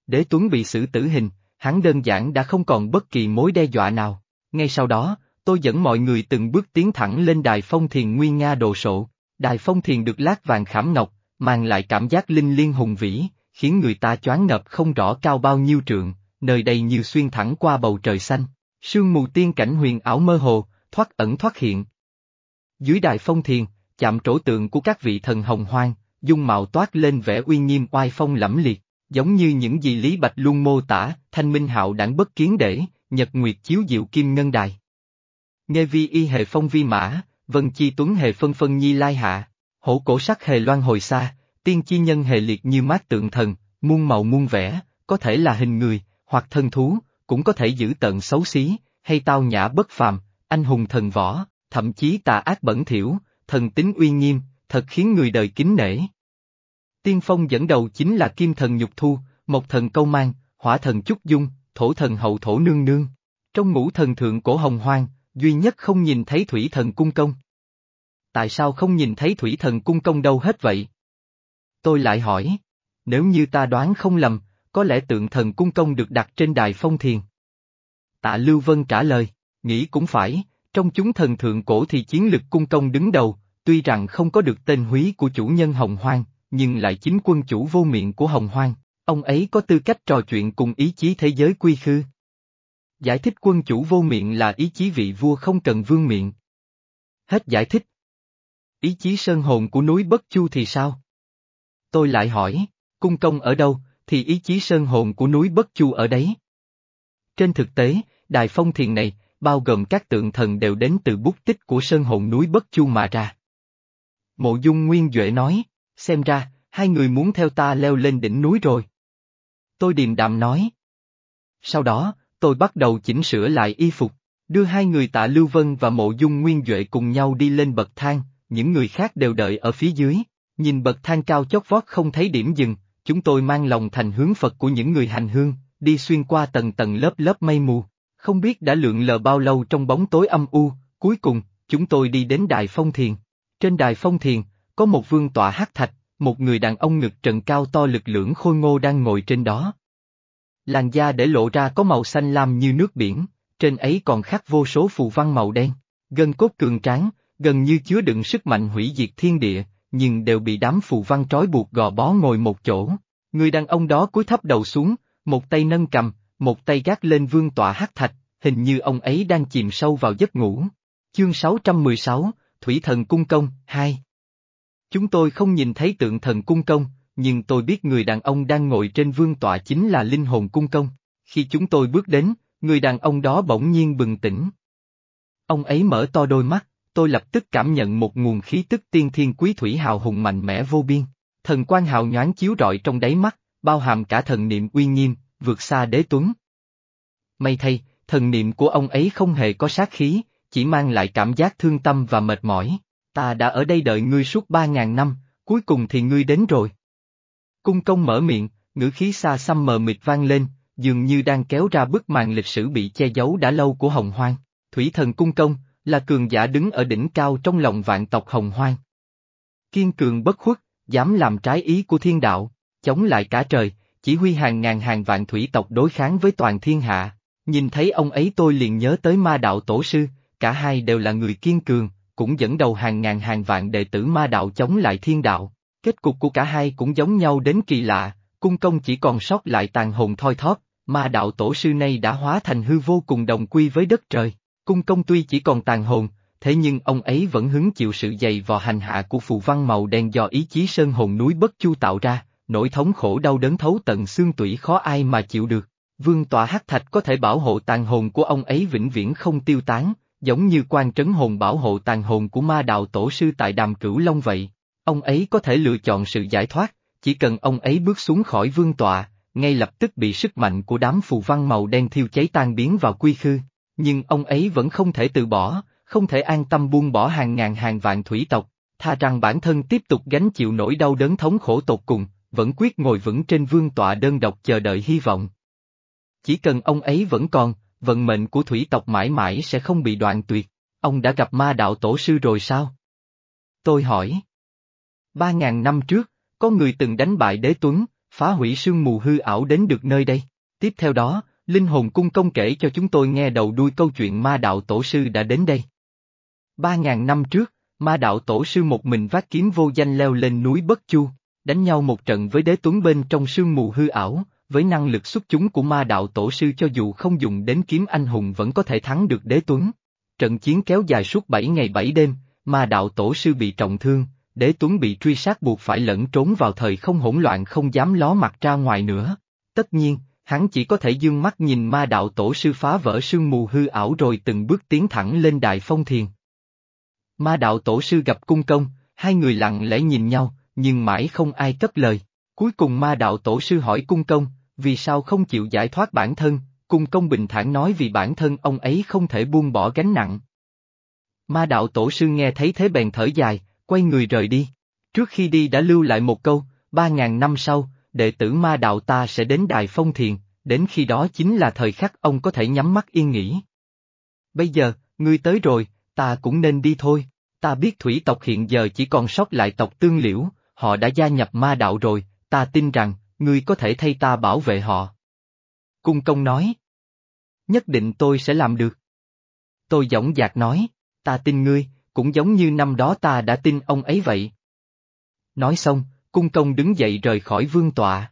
Đế Tuấn bị xử tử hình, hắn đơn giản đã không còn bất kỳ mối đe dọa nào. Ngay sau đó, tôi dẫn mọi người từng bước tiến thẳng lên đài phong thiền nguyên Nga đồ sộ. Đài phong thiền được lát vàng khảm ngọc, mang lại cảm giác linh liên hùng vĩ, khiến người ta choáng ngợp không rõ cao bao nhiêu trượng, nơi đây như xuyên thẳng qua bầu trời xanh. Sương mù tiên cảnh huyền ảo mơ hồ, thoát ẩn thoát hiện. Dưới đài phong thiền, chạm trổ tượng của các vị thần hồng hoang, dung mạo toát lên vẻ uy nghiêm oai phong lẫm liệt, giống như những gì Lý Bạch luôn mô tả, thanh minh hạo đảng bất kiến để, nhật nguyệt chiếu diệu kim ngân đài. Nghe vi y hệ phong vi mã, vân chi tuấn hệ phân phân nhi lai hạ, hổ cổ sắc hệ loan hồi xa, tiên chi nhân hệ liệt như mát tượng thần, muôn màu muôn vẻ, có thể là hình người, hoặc thân thú, cũng có thể giữ tận xấu xí, hay tao nhã bất phàm, anh hùng thần võ, thậm chí tà ác bẩn thỉu, thần tính uy nghiêm, thật khiến người đời kính nể. Tiên phong dẫn đầu chính là kim thần nhục thu, một thần câu mang, hỏa thần trúc dung, thổ thần hậu thổ nương nương. Trong ngũ thần thượng cổ hồng hoang, duy nhất không nhìn thấy thủy thần cung công. Tại sao không nhìn thấy thủy thần cung công đâu hết vậy? Tôi lại hỏi, nếu như ta đoán không lầm, có lẽ tượng thần cung công được đặt trên đài phong thiền. Tạ Lưu Vân trả lời, nghĩ cũng phải, trong chúng thần thượng cổ thì chiến lực cung công đứng đầu, tuy rằng không có được tên húy của chủ nhân Hồng Hoang, nhưng lại chính quân chủ vô miệng của Hồng Hoang, Ông ấy có tư cách trò chuyện cùng ý chí thế giới quy khư. Giải thích quân chủ vô miệng là ý chí vị vua không cần vương miệng. Hết giải thích. Ý chí sơn hồn của núi Bất Chu thì sao? Tôi lại hỏi, cung công ở đâu, thì ý chí sơn hồn của núi Bất Chu ở đấy. Trên thực tế, đài phong thiền này, bao gồm các tượng thần đều đến từ bút tích của sơn hồn núi Bất Chu mà ra. Mộ dung Nguyên Duệ nói, xem ra, hai người muốn theo ta leo lên đỉnh núi rồi. Tôi điềm đạm nói. Sau đó, tôi bắt đầu chỉnh sửa lại y phục, đưa hai người tạ Lưu Vân và mộ dung Nguyên Duệ cùng nhau đi lên bậc thang, những người khác đều đợi ở phía dưới. Nhìn bậc thang cao chót vót không thấy điểm dừng, chúng tôi mang lòng thành hướng Phật của những người hành hương, đi xuyên qua tầng tầng lớp lớp mây mù. Không biết đã lượn lờ bao lâu trong bóng tối âm u, cuối cùng, chúng tôi đi đến Đài Phong Thiền. Trên Đài Phong Thiền, có một vương tọa hắc thạch, một người đàn ông ngực trần cao to lực lưỡng khôi ngô đang ngồi trên đó. Làn da để lộ ra có màu xanh lam như nước biển, trên ấy còn khắc vô số phù văn màu đen, gân cốt cường tráng, gần như chứa đựng sức mạnh hủy diệt thiên địa, nhưng đều bị đám phù văn trói buộc gò bó ngồi một chỗ. Người đàn ông đó cúi thấp đầu xuống, một tay nâng cầm, một tay gác lên vương tọa hắc thạch, hình như ông ấy đang chìm sâu vào giấc ngủ. Chương 616, Thủy Thần Cung Công, 2 Chúng tôi không nhìn thấy tượng thần cung công, nhưng tôi biết người đàn ông đang ngồi trên vương tọa chính là linh hồn cung công. Khi chúng tôi bước đến, người đàn ông đó bỗng nhiên bừng tỉnh. Ông ấy mở to đôi mắt, tôi lập tức cảm nhận một nguồn khí tức tiên thiên quý thủy hào hùng mạnh mẽ vô biên. Thần quan hào nhoáng chiếu rọi trong đáy mắt, bao hàm cả thần niệm uy nghiêm, vượt xa đế tuấn. May thay, thần niệm của ông ấy không hề có sát khí, chỉ mang lại cảm giác thương tâm và mệt mỏi. Ta đã ở đây đợi ngươi suốt ba ngàn năm, cuối cùng thì ngươi đến rồi. Cung công mở miệng, ngữ khí xa xăm mờ mịt vang lên, dường như đang kéo ra bức màn lịch sử bị che giấu đã lâu của Hồng Hoang. Thủy thần cung công, là cường giả đứng ở đỉnh cao trong lòng vạn tộc Hồng Hoang. Kiên cường bất khuất, dám làm trái ý của thiên đạo, chống lại cả trời, chỉ huy hàng ngàn hàng vạn thủy tộc đối kháng với toàn thiên hạ. Nhìn thấy ông ấy tôi liền nhớ tới ma đạo tổ sư, cả hai đều là người kiên cường, cũng dẫn đầu hàng ngàn hàng vạn đệ tử ma đạo chống lại thiên đạo. Kết cục của cả hai cũng giống nhau đến kỳ lạ, cung công chỉ còn sót lại tàn hồn thoi thóp, ma đạo tổ sư này đã hóa thành hư vô cùng đồng quy với đất trời. Cung công tuy chỉ còn tàn hồn, thế nhưng ông ấy vẫn hứng chịu sự dày vò hành hạ của phù văn màu đen do ý chí sơn hồn núi bất chu tạo ra, nỗi thống khổ đau đớn thấu tận xương tủy khó ai mà chịu được. Vương tọa hắc thạch có thể bảo hộ tàn hồn của ông ấy vĩnh viễn không tiêu tán, giống như quan trấn hồn bảo hộ tàn hồn của ma đạo tổ sư tại đàm cửu long vậy. Ông ấy có thể lựa chọn sự giải thoát, chỉ cần ông ấy bước xuống khỏi vương tọa, ngay lập tức bị sức mạnh của đám phù văn màu đen thiêu cháy tan biến vào quy khư. Nhưng ông ấy vẫn không thể từ bỏ, không thể an tâm buông bỏ hàng ngàn hàng vạn thủy tộc, tha rằng bản thân tiếp tục gánh chịu nỗi đau đớn thống khổ tột cùng, vẫn quyết ngồi vững trên vương tọa đơn độc chờ đợi hy vọng. Chỉ cần ông ấy vẫn còn, vận mệnh của thủy tộc mãi mãi sẽ không bị đoạn tuyệt. Ông đã gặp ma đạo tổ sư rồi sao? Tôi hỏi. Ba ngàn năm trước, có người từng đánh bại đế tuấn, phá hủy sương mù hư ảo đến được nơi đây. Tiếp theo đó, linh hồn cung công kể cho chúng tôi nghe đầu đuôi câu chuyện ma đạo tổ sư đã đến đây. Ba ngàn năm trước, ma đạo tổ sư một mình vác kiếm vô danh leo lên núi Bất Chu, đánh nhau một trận với đế tuấn bên trong sương mù hư ảo, với năng lực xuất chúng của ma đạo tổ sư cho dù không dùng đến kiếm anh hùng vẫn có thể thắng được đế tuấn. Trận chiến kéo dài suốt 7 ngày 7 đêm, ma đạo tổ sư bị trọng thương, đế tuấn bị truy sát buộc phải lẫn trốn vào thời không hỗn loạn không dám ló mặt ra ngoài nữa. Tất nhiên, hắn chỉ có thể dương mắt nhìn ma đạo tổ sư phá vỡ sương mù hư ảo rồi từng bước tiến thẳng lên đại phong thiền. Ma đạo tổ sư gặp cung công, hai người lặng lẽ nhìn nhau, nhưng mãi không ai cất lời. Cuối cùng ma đạo tổ sư hỏi cung công, vì sao không chịu giải thoát bản thân, cung công bình thản nói vì bản thân ông ấy không thể buông bỏ gánh nặng. Ma đạo tổ sư nghe thấy thế bèn thở dài, quay người rời đi. Trước khi đi đã lưu lại một câu, ba ngàn năm sau, đệ tử ma đạo ta sẽ đến Đài Phong Thiền, đến khi đó chính là thời khắc ông có thể nhắm mắt yên nghỉ. Bây giờ, ngươi tới rồi, ta cũng nên đi thôi, ta biết thủy tộc hiện giờ chỉ còn sót lại tộc tương liễu, họ đã gia nhập ma đạo rồi, ta tin rằng, ngươi có thể thay ta bảo vệ họ. Cung công nói. Nhất định tôi sẽ làm được. Tôi dõng dạc nói, ta tin ngươi, cũng giống như năm đó ta đã tin ông ấy vậy. Nói xong, cung công đứng dậy rời khỏi vương tọa.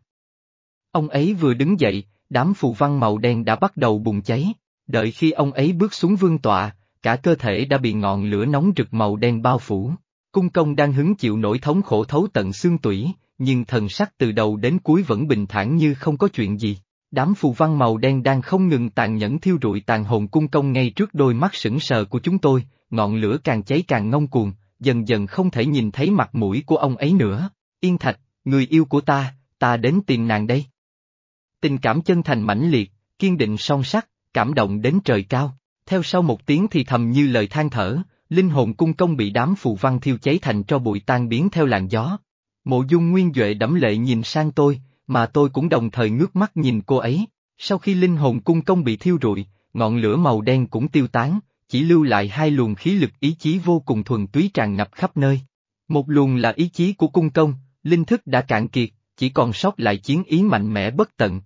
Ông ấy vừa đứng dậy, đám phù văn màu đen đã bắt đầu bùng cháy. Đợi khi ông ấy bước xuống vương tọa, cả cơ thể đã bị ngọn lửa nóng rực màu đen bao phủ. Cung công đang hứng chịu nỗi thống khổ thấu tận xương tủy, nhưng thần sắc từ đầu đến cuối vẫn bình thản như không có chuyện gì. Đám phù văn màu đen đang không ngừng tàn nhẫn thiêu rụi tàn hồn cung công ngay trước đôi mắt sững sờ của chúng tôi, ngọn lửa càng cháy càng ngông cuồng, dần dần không thể nhìn thấy mặt mũi của ông ấy nữa. Yên Thạch, người yêu của ta, ta đến tìm nàng đây. Tình cảm chân thành mãnh liệt, kiên định song sắc, cảm động đến trời cao. Theo sau một tiếng thì thầm như lời than thở, linh hồn cung công bị đám phù văn thiêu cháy thành cho bụi tan biến theo làn gió. Mộ dung nguyên Duệ đẫm lệ nhìn sang tôi, mà tôi cũng đồng thời ngước mắt nhìn cô ấy. Sau khi linh hồn cung công bị thiêu rụi, ngọn lửa màu đen cũng tiêu tán, chỉ lưu lại hai luồng khí lực ý chí vô cùng thuần túy tràn ngập khắp nơi. Một luồng là ý chí của cung công, linh thức đã cạn kiệt, chỉ còn sót lại chiến ý mạnh mẽ bất tận.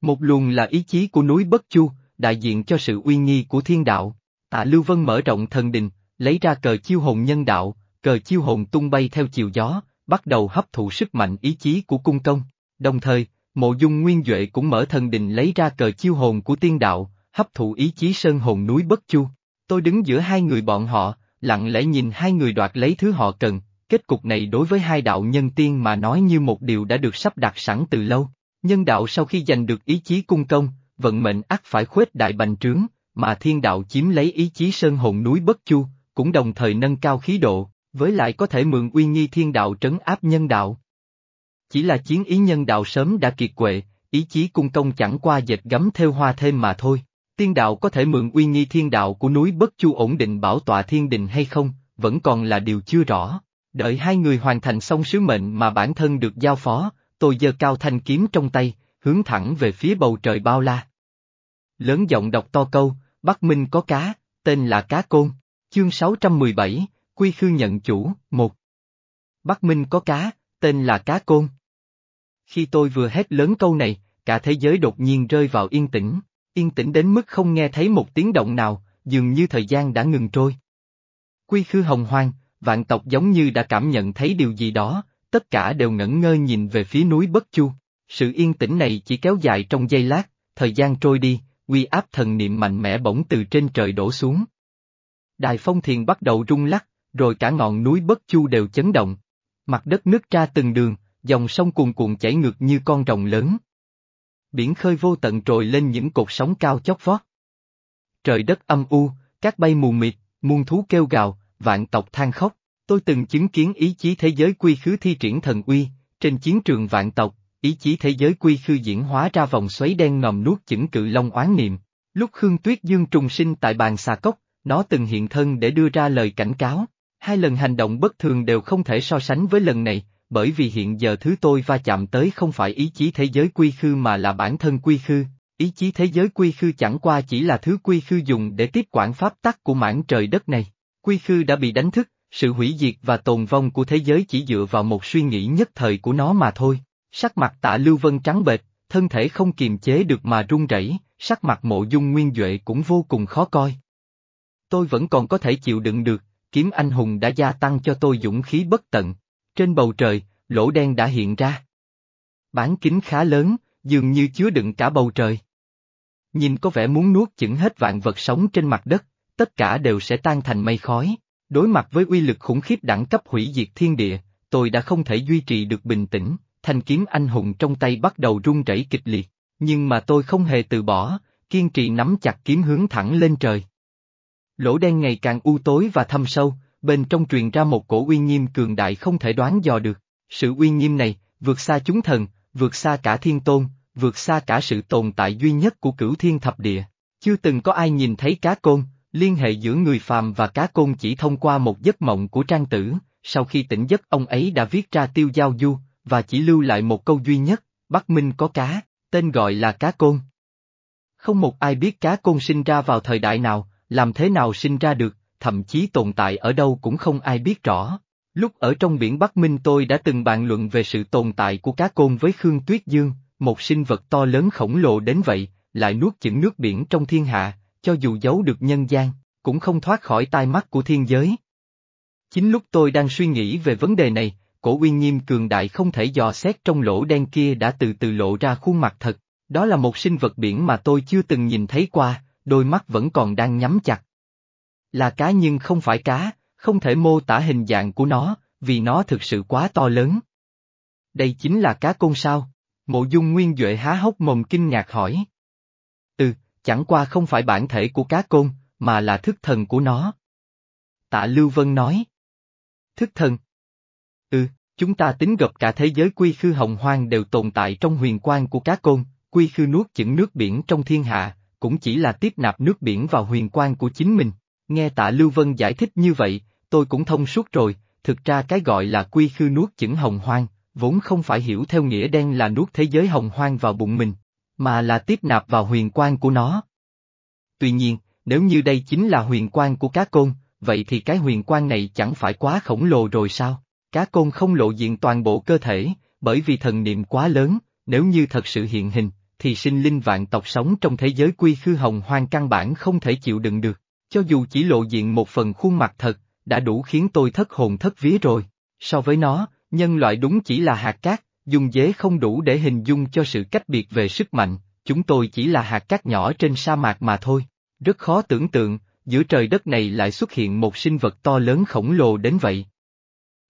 Một luồng là ý chí của núi Bất Chu, đại diện cho sự uy nghi của thiên đạo. Tạ Lưu Vân mở rộng thần đình, lấy ra cờ chiêu hồn nhân đạo, cờ chiêu hồn tung bay theo chiều gió, bắt đầu hấp thụ sức mạnh ý chí của cung công. Đồng thời, mộ dung nguyên Duệ cũng mở thần đình lấy ra cờ chiêu hồn của tiên đạo, hấp thụ ý chí sơn hồn núi Bất Chu. Tôi đứng giữa hai người bọn họ, lặng lẽ nhìn hai người đoạt lấy thứ họ cần, kết cục này đối với hai đạo nhân tiên mà nói như một điều đã được sắp đặt sẵn từ lâu. Nhân đạo sau khi giành được ý chí cung công, vận mệnh ắt phải khuếch đại bành trướng, mà thiên đạo chiếm lấy ý chí sơn hồn núi Bất Chu, cũng đồng thời nâng cao khí độ, với lại có thể mượn uy nghi thiên đạo trấn áp nhân đạo. Chỉ là chiến ý nhân đạo sớm đã kiệt quệ, ý chí cung công chẳng qua dệt gấm theo hoa thêm mà thôi. Tiên đạo có thể mượn uy nghi thiên đạo của núi Bất Chu ổn định bảo tọa thiên đình hay không, vẫn còn là điều chưa rõ. Đợi hai người hoàn thành xong sứ mệnh mà bản thân được giao phó, tôi giơ cao thanh kiếm trong tay, hướng thẳng về phía bầu trời bao la. Lớn giọng đọc to câu, Bắc Minh có cá, tên là cá côn, chương 617, Quy Khư nhận chủ, một. Bắc Minh có cá, tên là cá côn. Khi tôi vừa hét lớn câu này, cả thế giới đột nhiên rơi vào yên tĩnh, yên tĩnh đến mức không nghe thấy một tiếng động nào, dường như thời gian đã ngừng trôi. Quy Khư hồng hoang, vạn tộc giống như đã cảm nhận thấy điều gì đó, tất cả đều ngẩn ngơ nhìn về phía núi Bất Chu. Sự yên tĩnh này chỉ kéo dài trong giây lát, thời gian trôi đi, uy áp thần niệm mạnh mẽ bỗng từ trên trời đổ xuống. Đài phong thiền bắt đầu rung lắc, rồi cả ngọn núi Bất Chu đều chấn động. Mặt đất nứt ra từng đường, dòng sông cuồn cuộn chảy ngược như con rồng lớn. Biển khơi vô tận trồi lên những cột sóng cao chót vót. Trời đất âm u, các bay mù mịt, muôn thú kêu gào, vạn tộc than khóc. Tôi từng chứng kiến ý chí thế giới quy khứ thi triển thần uy, trên chiến trường vạn tộc, ý chí thế giới quy khư diễn hóa ra vòng xoáy đen ngòm nuốt chửng cự long oán niệm. Lúc Khương Tuyết Dương trùng sinh tại bàn xà cốc, nó từng hiện thân để đưa ra lời cảnh cáo. Hai lần hành động bất thường đều không thể so sánh với lần này, bởi vì hiện giờ thứ tôi va chạm tới không phải ý chí thế giới quy khư mà là bản thân quy khư. Ý chí thế giới quy khư chẳng qua chỉ là thứ quy khư dùng để tiếp quản pháp tắc của mảng trời đất này. Quy khư đã bị đánh thức, sự hủy diệt và tồn vong của thế giới chỉ dựa vào một suy nghĩ nhất thời của nó mà thôi. Sắc mặt tạ Lưu Vân trắng bệch, thân thể không kiềm chế được mà run rẩy, sắc mặt mộ dung nguyên Duệ cũng vô cùng khó coi. Tôi vẫn còn có thể chịu đựng được, kiếm anh hùng đã gia tăng cho tôi dũng khí bất tận. Trên bầu trời, lỗ đen đã hiện ra. Bán kính khá lớn, dường như chứa đựng cả bầu trời. Nhìn có vẻ muốn nuốt chửng hết vạn vật sống trên mặt đất, tất cả đều sẽ tan thành mây khói. Đối mặt với uy lực khủng khiếp đẳng cấp hủy diệt thiên địa, tôi đã không thể duy trì được bình tĩnh, thanh kiếm anh hùng trong tay bắt đầu rung rẩy kịch liệt, nhưng mà tôi không hề từ bỏ, kiên trì nắm chặt kiếm hướng thẳng lên trời. Lỗ đen ngày càng u tối và thâm sâu, bên trong truyền ra một cổ uy nghiêm cường đại không thể đoán dò được. Sự uy nghiêm này, vượt xa chúng thần, vượt xa cả thiên tôn, vượt xa cả sự tồn tại duy nhất của cửu thiên thập địa. Chưa từng có ai nhìn thấy cá côn, liên hệ giữa người phàm và cá côn chỉ thông qua một giấc mộng của trang tử, sau khi tỉnh giấc ông ấy đã viết ra tiêu giao du, và chỉ lưu lại một câu duy nhất, Bắc Minh có cá, tên gọi là cá côn. Không một ai biết cá côn sinh ra vào thời đại nào, làm thế nào sinh ra được, thậm chí tồn tại ở đâu cũng không ai biết rõ. Lúc ở trong biển Bắc Minh tôi đã từng bàn luận về sự tồn tại của cá côn với Khương Tuyết Dương, một sinh vật to lớn khổng lồ đến vậy, lại nuốt chửng nước biển trong thiên hạ, cho dù giấu được nhân gian, cũng không thoát khỏi tai mắt của thiên giới. Chính lúc tôi đang suy nghĩ về vấn đề này, cổ uy nghiêm cường đại không thể dò xét trong lỗ đen kia đã từ từ lộ ra khuôn mặt thật. Đó là một sinh vật biển mà tôi chưa từng nhìn thấy qua, đôi mắt vẫn còn đang nhắm chặt. Là cá nhưng không phải cá, không thể mô tả hình dạng của nó, vì nó thực sự quá to lớn. Đây chính là cá côn sao? Mộ dung nguyên Duệ há hốc mồm kinh ngạc hỏi. Ừ, chẳng qua không phải bản thể của cá côn, mà là thức thần của nó. Tạ Lưu Vân nói. Thức thần. Ừ, chúng ta tính gặp cả thế giới quy khư hồng hoang đều tồn tại trong huyền quan của cá côn, quy khư nuốt chửng nước biển trong thiên hạ, cũng chỉ là tiếp nạp nước biển vào huyền quan của chính mình. Nghe tạ Lưu Vân giải thích như vậy, tôi cũng thông suốt rồi, thực ra cái gọi là quy khư nuốt chửng hồng hoang, vốn không phải hiểu theo nghĩa đen là nuốt thế giới hồng hoang vào bụng mình, mà là tiếp nạp vào huyền quan của nó. Tuy nhiên, nếu như đây chính là huyền quan của cá côn, vậy thì cái huyền quan này chẳng phải quá khổng lồ rồi sao? Cá côn không lộ diện toàn bộ cơ thể, bởi vì thần niệm quá lớn, nếu như thật sự hiện hình, thì sinh linh vạn tộc sống trong thế giới quy khư hồng hoang căn bản không thể chịu đựng được. Cho dù chỉ lộ diện một phần khuôn mặt thật, đã đủ khiến tôi thất hồn thất vía rồi. So với nó, nhân loại đúng chỉ là hạt cát, dùng dế không đủ để hình dung cho sự cách biệt về sức mạnh, chúng tôi chỉ là hạt cát nhỏ trên sa mạc mà thôi. Rất khó tưởng tượng, giữa trời đất này lại xuất hiện một sinh vật to lớn khổng lồ đến vậy.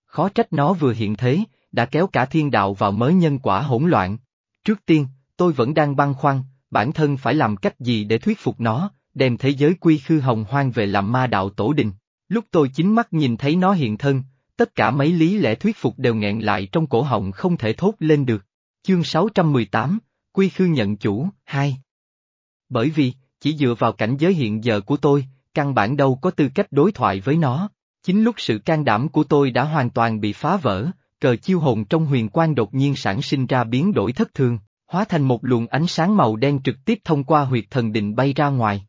Khó trách nó vừa hiện thế, đã kéo cả thiên đạo vào mới nhân quả hỗn loạn. Trước tiên, tôi vẫn đang băn khoăn, bản thân phải làm cách gì để thuyết phục nó, đem thế giới quy khư hồng hoang về làm ma đạo tổ đình. Lúc tôi chính mắt nhìn thấy nó hiện thân, tất cả mấy lý lẽ thuyết phục đều nghẹn lại trong cổ họng không thể thốt lên được. Chương 618, Quy khư nhận chủ, 2 Bởi vì, chỉ dựa vào cảnh giới hiện giờ của tôi, căn bản đâu có tư cách đối thoại với nó. Chính lúc sự can đảm của tôi đã hoàn toàn bị phá vỡ, cờ chiêu hồn trong huyền quan đột nhiên sản sinh ra biến đổi thất thường, hóa thành một luồng ánh sáng màu đen trực tiếp thông qua huyệt thần định bay ra ngoài.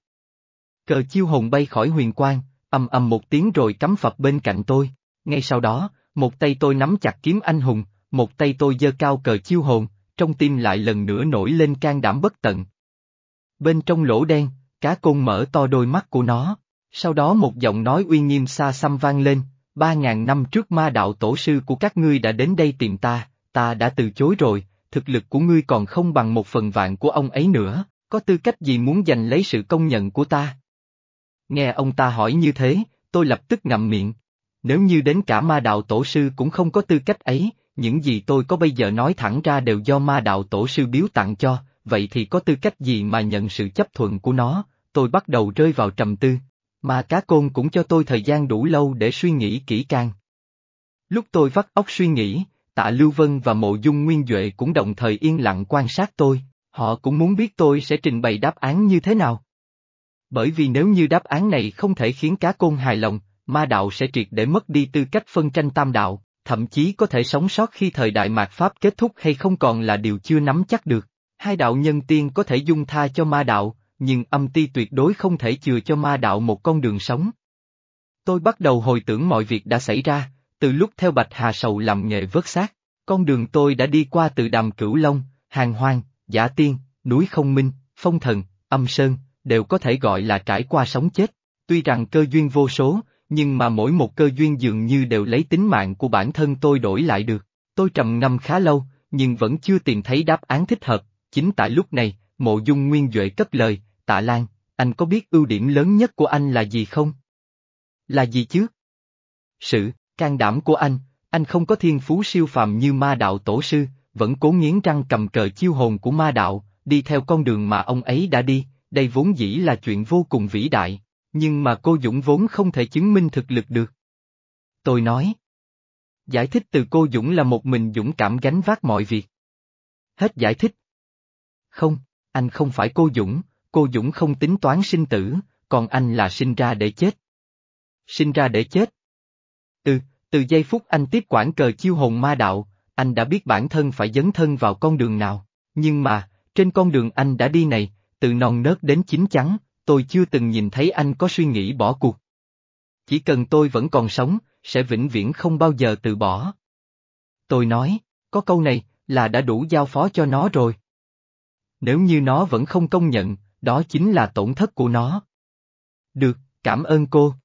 Cờ chiêu hồn bay khỏi huyền quan, ầm ầm một tiếng rồi cắm phập bên cạnh tôi. Ngay sau đó, một tay tôi nắm chặt kiếm anh hùng, một tay tôi giơ cao cờ chiêu hồn, trong tim lại lần nữa nổi lên can đảm bất tận. Bên trong lỗ đen, cá côn mở to đôi mắt của nó, sau đó một giọng nói uy nghiêm xa xăm vang lên, ba ngàn năm trước ma đạo tổ sư của các ngươi đã đến đây tìm ta, ta đã từ chối rồi, thực lực của ngươi còn không bằng một phần vạn của ông ấy nữa, có tư cách gì muốn giành lấy sự công nhận của ta? Nghe ông ta hỏi như thế, tôi lập tức ngậm miệng. Nếu như đến cả ma đạo tổ sư cũng không có tư cách ấy, những gì tôi có bây giờ nói thẳng ra đều do ma đạo tổ sư biếu tặng cho, vậy thì có tư cách gì mà nhận sự chấp thuận của nó, tôi bắt đầu rơi vào trầm tư. Mà cá côn cũng cho tôi thời gian đủ lâu để suy nghĩ kỹ càng. Lúc tôi vắt óc suy nghĩ, tạ Lưu Vân và mộ dung nguyên Duệ cũng đồng thời yên lặng quan sát tôi, họ cũng muốn biết tôi sẽ trình bày đáp án như thế nào. Bởi vì nếu như đáp án này không thể khiến cá côn hài lòng, ma đạo sẽ triệt để mất đi tư cách phân tranh tam đạo, thậm chí có thể sống sót khi thời đại mạt Pháp kết thúc hay không còn là điều chưa nắm chắc được. Hai đạo nhân tiên có thể dung tha cho ma đạo, nhưng âm ti tuyệt đối không thể chừa cho ma đạo một con đường sống. Tôi bắt đầu hồi tưởng mọi việc đã xảy ra, từ lúc theo Bạch Hà Sầu làm nghề vớt xác, con đường tôi đã đi qua từ đàm cửu long, hàng hoang, giả tiên, núi không minh, phong thần, âm sơn, đều có thể gọi là trải qua sống chết. Tuy rằng cơ duyên vô số, nhưng mà mỗi một cơ duyên dường như đều lấy tính mạng của bản thân tôi đổi lại được. Tôi trầm ngâm khá lâu, nhưng vẫn chưa tìm thấy đáp án thích hợp. Chính tại lúc này, mộ dung nguyên Duệ cất lời, tạ Lan, anh có biết ưu điểm lớn nhất của anh là gì không? Là gì chứ? Sự, can đảm của anh, anh không có thiên phú siêu phàm như ma đạo tổ sư, vẫn cố nghiến răng cầm cờ chiêu hồn của ma đạo, đi theo con đường mà ông ấy đã đi, đây vốn dĩ là chuyện vô cùng vĩ đại, nhưng mà cô Dũng vốn không thể chứng minh thực lực được. Tôi nói. Giải thích từ cô Dũng là một mình dũng cảm gánh vác mọi việc. Hết giải thích. Không, anh không phải cô Dũng, cô Dũng không tính toán sinh tử, còn anh là sinh ra để chết. Sinh ra để chết. Ừ, từ giây phút anh tiếp quản cờ chiêu hồn ma đạo, anh đã biết bản thân phải dấn thân vào con đường nào, nhưng mà, trên con đường anh đã đi này, từ non nớt đến chín chắn, tôi chưa từng nhìn thấy anh có suy nghĩ bỏ cuộc. Chỉ cần tôi vẫn còn sống, sẽ vĩnh viễn không bao giờ từ bỏ. Tôi nói, có câu này, là đã đủ giao phó cho nó rồi. Nếu như nó vẫn không công nhận, đó chính là tổn thất của nó. Được, cảm ơn cô.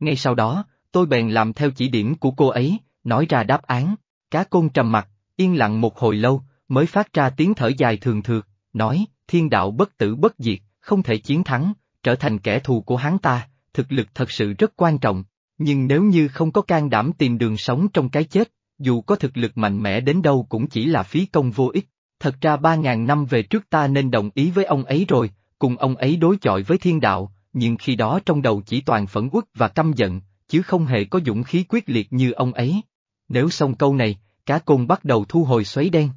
Ngay sau đó, tôi bèn làm theo chỉ điểm của cô ấy, nói ra đáp án, cá côn trầm mặt, yên lặng một hồi lâu, mới phát ra tiếng thở dài thường thượt, nói, thiên đạo bất tử bất diệt, không thể chiến thắng, trở thành kẻ thù của hắn ta, thực lực thật sự rất quan trọng, nhưng nếu như không có can đảm tìm đường sống trong cái chết, dù có thực lực mạnh mẽ đến đâu cũng chỉ là phí công vô ích. Thật ra ba ngàn năm về trước ta nên đồng ý với ông ấy rồi, cùng ông ấy đối chọi với thiên đạo, nhưng khi đó trong đầu chỉ toàn phẫn uất và căm giận, chứ không hề có dũng khí quyết liệt như ông ấy. Nếu xong câu này, cá côn bắt đầu thu hồi xoáy đen.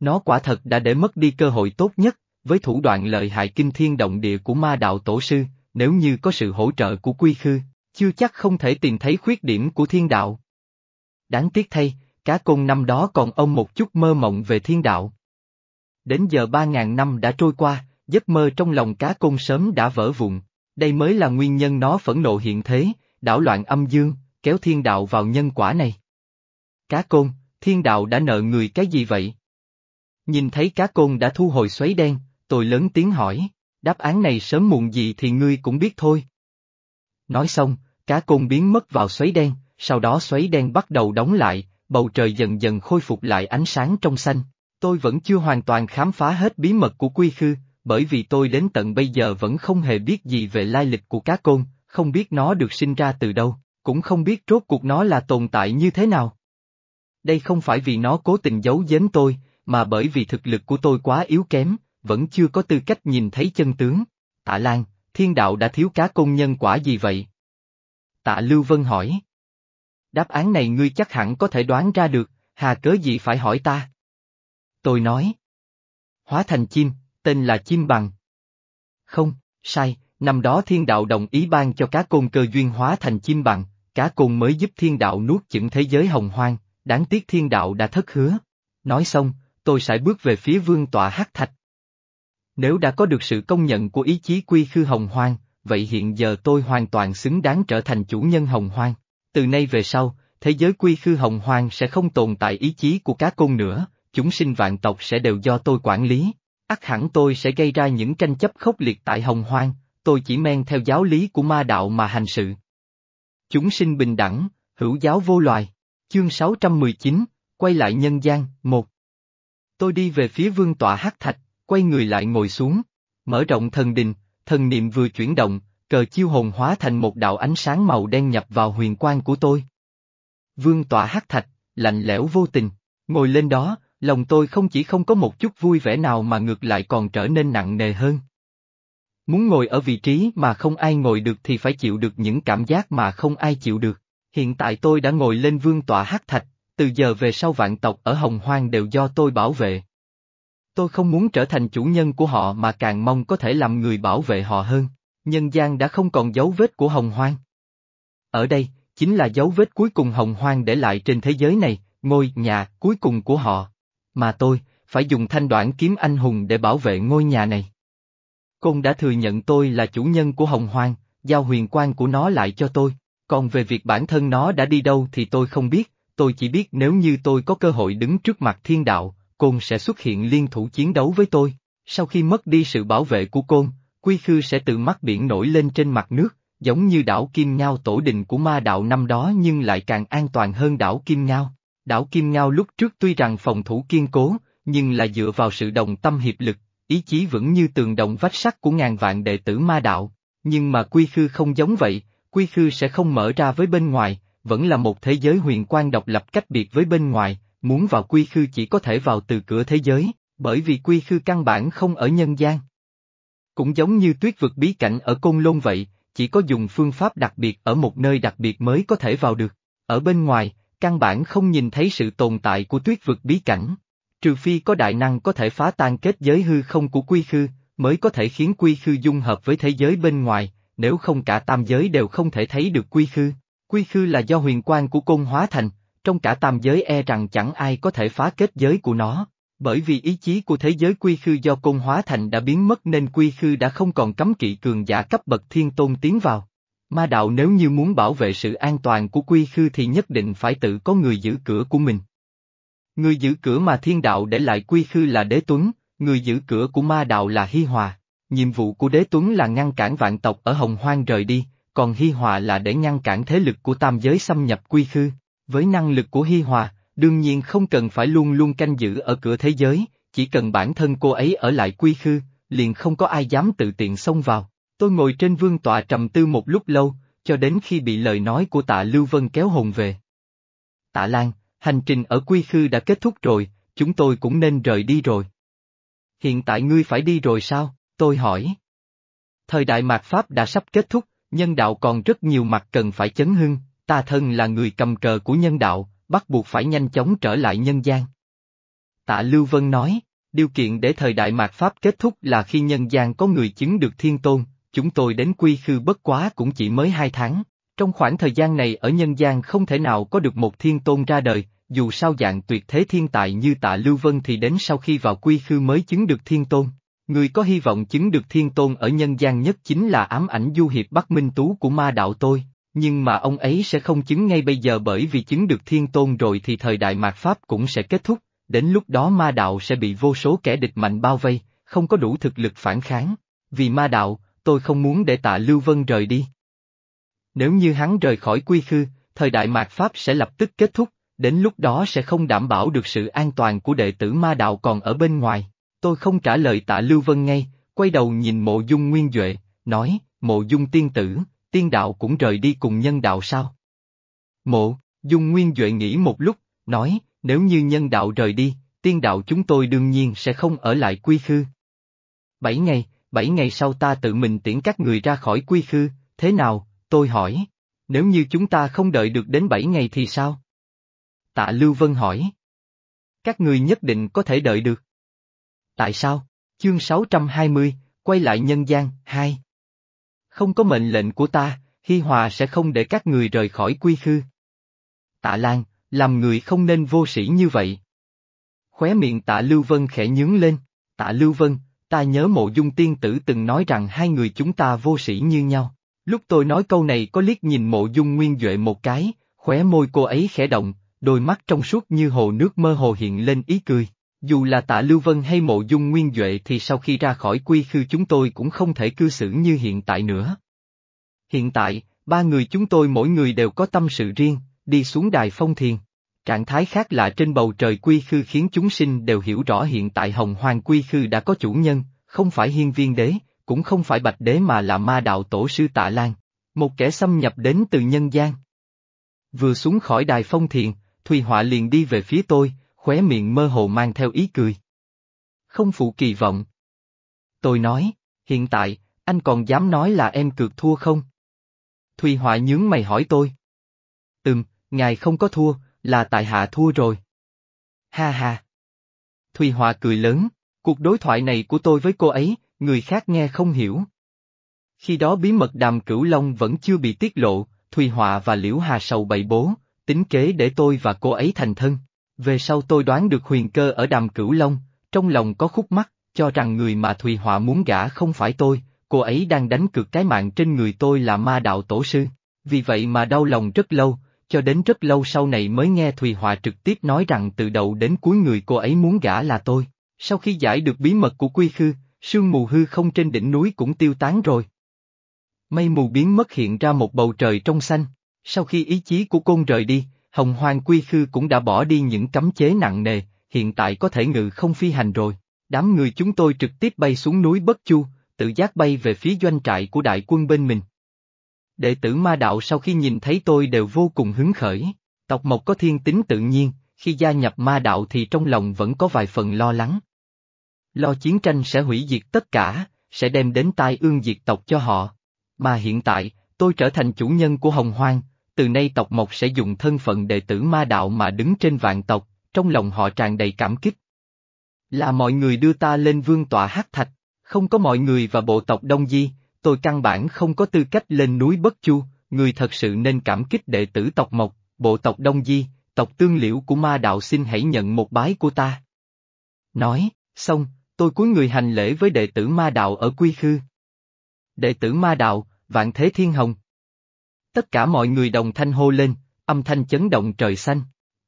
Nó quả thật đã để mất đi cơ hội tốt nhất, với thủ đoạn lợi hại kinh thiên động địa của ma đạo tổ sư, nếu như có sự hỗ trợ của quy khư, chưa chắc không thể tìm thấy khuyết điểm của thiên đạo. Đáng tiếc thay, cá côn năm đó còn ông một chút mơ mộng về thiên đạo. Đến giờ ba ngàn năm đã trôi qua, giấc mơ trong lòng cá côn sớm đã vỡ vụn, đây mới là nguyên nhân nó phẫn nộ hiện thế, đảo loạn âm dương, kéo thiên đạo vào nhân quả này. Cá côn, thiên đạo đã nợ người cái gì vậy? Nhìn thấy cá côn đã thu hồi xoáy đen, tôi lớn tiếng hỏi, đáp án này sớm muộn gì thì ngươi cũng biết thôi. Nói xong, cá côn biến mất vào xoáy đen, sau đó xoáy đen bắt đầu đóng lại, bầu trời dần dần khôi phục lại ánh sáng trong xanh. Tôi vẫn chưa hoàn toàn khám phá hết bí mật của quy khư, bởi vì tôi đến tận bây giờ vẫn không hề biết gì về lai lịch của cá côn, không biết nó được sinh ra từ đâu, cũng không biết rốt cuộc nó là tồn tại như thế nào. Đây không phải vì nó cố tình giấu giếm tôi, mà bởi vì thực lực của tôi quá yếu kém, vẫn chưa có tư cách nhìn thấy chân tướng. Tạ Lan, thiên đạo đã thiếu cá công nhân quả gì vậy? Tạ Lưu Vân hỏi. Đáp án này ngươi chắc hẳn có thể đoán ra được, hà cớ gì phải hỏi ta? Tôi nói. Hóa thành chim, tên là chim bằng. Không, sai, năm đó thiên đạo đồng ý ban cho cá côn cơ duyên hóa thành chim bằng, cá côn mới giúp thiên đạo nuốt chửng thế giới hồng hoang, đáng tiếc thiên đạo đã thất hứa. Nói xong, tôi sẽ bước về phía vương tọa hắc thạch. Nếu đã có được sự công nhận của ý chí quy khư hồng hoang, vậy hiện giờ tôi hoàn toàn xứng đáng trở thành chủ nhân hồng hoang. Từ nay về sau, thế giới quy khư hồng hoang sẽ không tồn tại ý chí của cá côn nữa, chúng sinh vạn tộc sẽ đều do tôi quản lý. ắt hẳn tôi sẽ gây ra những tranh chấp khốc liệt tại hồng hoang, tôi chỉ men theo giáo lý của ma đạo mà hành sự. Chúng sinh bình đẳng, hữu giáo vô loài. Chương 619, quay lại nhân gian, một. Tôi đi về phía vương tọa hắc thạch, quay người lại ngồi xuống, mở rộng thần đình, thần niệm vừa chuyển động, cờ chiêu hồn hóa thành một đạo ánh sáng màu đen nhập vào huyền quan của tôi. Vương tọa hắc thạch, lạnh lẽo vô tình, ngồi lên đó, lòng tôi không chỉ không có một chút vui vẻ nào mà ngược lại còn trở nên nặng nề hơn. Muốn ngồi ở vị trí mà không ai ngồi được thì phải chịu được những cảm giác mà không ai chịu được. Hiện tại tôi đã ngồi lên vương tọa hắc thạch, từ giờ về sau vạn tộc ở Hồng Hoang đều do tôi bảo vệ. Tôi không muốn trở thành chủ nhân của họ mà càng mong có thể làm người bảo vệ họ hơn. Nhân gian đã không còn dấu vết của Hồng Hoang. Ở đây, chính là dấu vết cuối cùng Hồng Hoang để lại trên thế giới này, ngôi nhà cuối cùng của họ. Mà tôi, phải dùng thanh đoạn kiếm anh hùng để bảo vệ ngôi nhà này. Côn đã thừa nhận tôi là chủ nhân của Hồng Hoang, giao huyền quan của nó lại cho tôi. Còn về việc bản thân nó đã đi đâu thì tôi không biết, tôi chỉ biết nếu như tôi có cơ hội đứng trước mặt thiên đạo, Côn sẽ xuất hiện liên thủ chiến đấu với tôi. Sau khi mất đi sự bảo vệ của Côn, Quy Khư sẽ tự mắt biển nổi lên trên mặt nước, giống như đảo Kim Ngao tổ đình của ma đạo năm đó nhưng lại càng an toàn hơn đảo Kim Ngao. Đảo Kim Ngao lúc trước tuy rằng phòng thủ kiên cố, nhưng là dựa vào sự đồng tâm hiệp lực, ý chí vững như tường đồng vách sắt của ngàn vạn đệ tử ma đạo. Nhưng mà Quy Khư không giống vậy, Quy Khư sẽ không mở ra với bên ngoài, vẫn là một thế giới huyền quan độc lập cách biệt với bên ngoài, muốn vào quy khư chỉ có thể vào từ cửa thế giới, bởi vì quy khư căn bản không ở nhân gian. Cũng giống như tuyết vực bí cảnh ở Côn Lôn vậy, chỉ có dùng phương pháp đặc biệt ở một nơi đặc biệt mới có thể vào được. Ở bên ngoài, căn bản không nhìn thấy sự tồn tại của tuyết vực bí cảnh. Trừ phi có đại năng có thể phá tan kết giới hư không của quy khư, mới có thể khiến quy khư dung hợp với thế giới bên ngoài, nếu không cả tam giới đều không thể thấy được quy khư. Quy khư là do huyền quan của côn hóa thành, trong cả tam giới e rằng chẳng ai có thể phá kết giới của nó, bởi vì ý chí của thế giới quy khư do côn hóa thành đã biến mất nên quy khư đã không còn cấm kỵ cường giả cấp bậc thiên tôn tiến vào. Ma đạo nếu như muốn bảo vệ sự an toàn của quy khư thì nhất định phải tự có người giữ cửa của mình. Người giữ cửa mà thiên đạo để lại quy khư là đế tuấn, người giữ cửa của ma đạo là Hi Hòa. Nhiệm vụ của đế tuấn là ngăn cản vạn tộc ở Hồng Hoang rời đi, còn Hi Hòa là để ngăn cản thế lực của tam giới xâm nhập quy khư. Với năng lực của Hi Hòa, đương nhiên không cần phải luôn luôn canh giữ ở cửa thế giới, chỉ cần bản thân cô ấy ở lại quy khư, liền không có ai dám tự tiện xông vào. Tôi ngồi trên vương tọa trầm tư một lúc lâu, cho đến khi bị lời nói của tạ Lưu Vân kéo hồn về. Tạ Lan, hành trình ở quy khư đã kết thúc rồi, chúng tôi cũng nên rời đi rồi. Hiện tại ngươi phải đi rồi sao? Tôi hỏi. Thời đại mạt Pháp đã sắp kết thúc, nhân đạo còn rất nhiều mặt cần phải chấn hưng, ta thân là người cầm cờ của nhân đạo, bắt buộc phải nhanh chóng trở lại nhân gian. Tạ Lưu Vân nói, điều kiện để thời đại mạt Pháp kết thúc là khi nhân gian có người chứng được thiên tôn, chúng tôi đến quy khư bất quá cũng chỉ mới hai tháng. Trong khoảng thời gian này ở nhân gian không thể nào có được một thiên tôn ra đời, dù sao dạng tuyệt thế thiên tài như tạ Lưu Vân thì đến sau khi vào quy khư mới chứng được thiên tôn. Người có hy vọng chứng được thiên tôn ở nhân gian nhất chính là ám ảnh du hiệp Bắc Minh Tú của ma đạo tôi, nhưng mà ông ấy sẽ không chứng ngay bây giờ bởi vì chứng được thiên tôn rồi thì thời đại mạt Pháp cũng sẽ kết thúc, đến lúc đó ma đạo sẽ bị vô số kẻ địch mạnh bao vây, không có đủ thực lực phản kháng. Vì ma đạo, tôi không muốn để tạ Lưu Vân rời đi. Nếu như hắn rời khỏi quy khư, thời đại mạt Pháp sẽ lập tức kết thúc, đến lúc đó sẽ không đảm bảo được sự an toàn của đệ tử ma đạo còn ở bên ngoài. Tôi không trả lời tạ Lưu Vân ngay, quay đầu nhìn mộ dung nguyên Duệ, nói, mộ dung tiên tử, tiên đạo cũng rời đi cùng nhân đạo sao? Mộ, dung nguyên Duệ nghĩ một lúc, nói, nếu như nhân đạo rời đi, tiên đạo chúng tôi đương nhiên sẽ không ở lại quy khư. Bảy ngày, bảy ngày sau ta tự mình tiễn các người ra khỏi quy khư, thế nào, tôi hỏi. Nếu như chúng ta không đợi được đến bảy ngày thì sao? Tạ Lưu Vân hỏi. Các người nhất định có thể đợi được. Tại sao? Chương 620, quay lại nhân gian, 2. Không có mệnh lệnh của ta, Hi Hòa sẽ không để các người rời khỏi quy khư. Tạ Lan, làm người không nên vô sĩ như vậy. Khóe miệng tạ Lưu Vân khẽ nhướng lên, tạ Lưu Vân, ta nhớ mộ dung tiên tử từng nói rằng hai người chúng ta vô sĩ như nhau. Lúc tôi nói câu này có liếc nhìn mộ dung nguyên Duệ một cái, khóe môi cô ấy khẽ động, đôi mắt trong suốt như hồ nước mơ hồ hiện lên ý cười. Dù là tạ Lưu Vân hay mộ dung nguyên Duệ thì sau khi ra khỏi quy khư chúng tôi cũng không thể cư xử như hiện tại nữa. Hiện tại, ba người chúng tôi mỗi người đều có tâm sự riêng, đi xuống đài phong thiền. Trạng thái khác lạ trên bầu trời quy khư khiến chúng sinh đều hiểu rõ hiện tại hồng hoàng quy khư đã có chủ nhân, không phải hiên viên đế, cũng không phải bạch đế mà là ma đạo tổ sư tạ Lan, một kẻ xâm nhập đến từ nhân gian. Vừa xuống khỏi đài phong thiền, Thùy Họa liền đi về phía tôi, khóe miệng mơ hồ mang theo ý cười. Không phụ kỳ vọng. Tôi nói, hiện tại, anh còn dám nói là em cược thua không? Thùy Họa nhướng mày hỏi tôi. Ừm, ngài không có thua, là tại hạ thua rồi. Ha ha. Thùy Họa cười lớn, cuộc đối thoại này của tôi với cô ấy, người khác nghe không hiểu. Khi đó bí mật đàm cửu long vẫn chưa bị tiết lộ, Thùy Họa và Liễu Hà Sầu bày bố, tính kế để tôi và cô ấy thành thân. Về sau tôi đoán được huyền cơ ở đàm cửu long, trong lòng có khúc mắc, cho rằng người mà Thùy Họa muốn gả không phải tôi, cô ấy đang đánh cược cái mạng trên người tôi là ma đạo tổ sư. Vì vậy mà đau lòng rất lâu, cho đến rất lâu sau này mới nghe Thùy Họa trực tiếp nói rằng từ đầu đến cuối người cô ấy muốn gả là tôi. Sau khi giải được bí mật của Quy Khư, sương mù hư không trên đỉnh núi cũng tiêu tán rồi. Mây mù biến mất hiện ra một bầu trời trong xanh, sau khi ý chí của côn rời đi, Hồng Hoang Quy Khư cũng đã bỏ đi những cấm chế nặng nề, hiện tại có thể ngự không phi hành rồi. Đám người chúng tôi trực tiếp bay xuống núi Bất Chu, tự giác bay về phía doanh trại của đại quân bên mình. Đệ tử ma đạo sau khi nhìn thấy tôi đều vô cùng hứng khởi, tộc mộc có thiên tính tự nhiên, khi gia nhập ma đạo thì trong lòng vẫn có vài phần lo lắng. Lo chiến tranh sẽ hủy diệt tất cả, sẽ đem đến tai ương diệt tộc cho họ. Mà hiện tại, tôi trở thành chủ nhân của Hồng Hoang, từ nay tộc Mộc sẽ dùng thân phận đệ tử ma đạo mà đứng trên vạn tộc, trong lòng họ tràn đầy cảm kích. Là mọi người đưa ta lên vương tọa hát thạch, không có mọi người và bộ tộc Đông Di, tôi căn bản không có tư cách lên núi Bất Chu, người thật sự nên cảm kích đệ tử tộc Mộc, bộ tộc Đông Di, tộc tương liễu của ma đạo xin hãy nhận một bái của ta. Nói, xong, tôi cúi người hành lễ với đệ tử ma đạo ở Quy Khư. Đệ tử ma đạo, Vạn Thế Thiên Hồng. Tất cả mọi người đồng thanh hô lên, âm thanh chấn động trời xanh.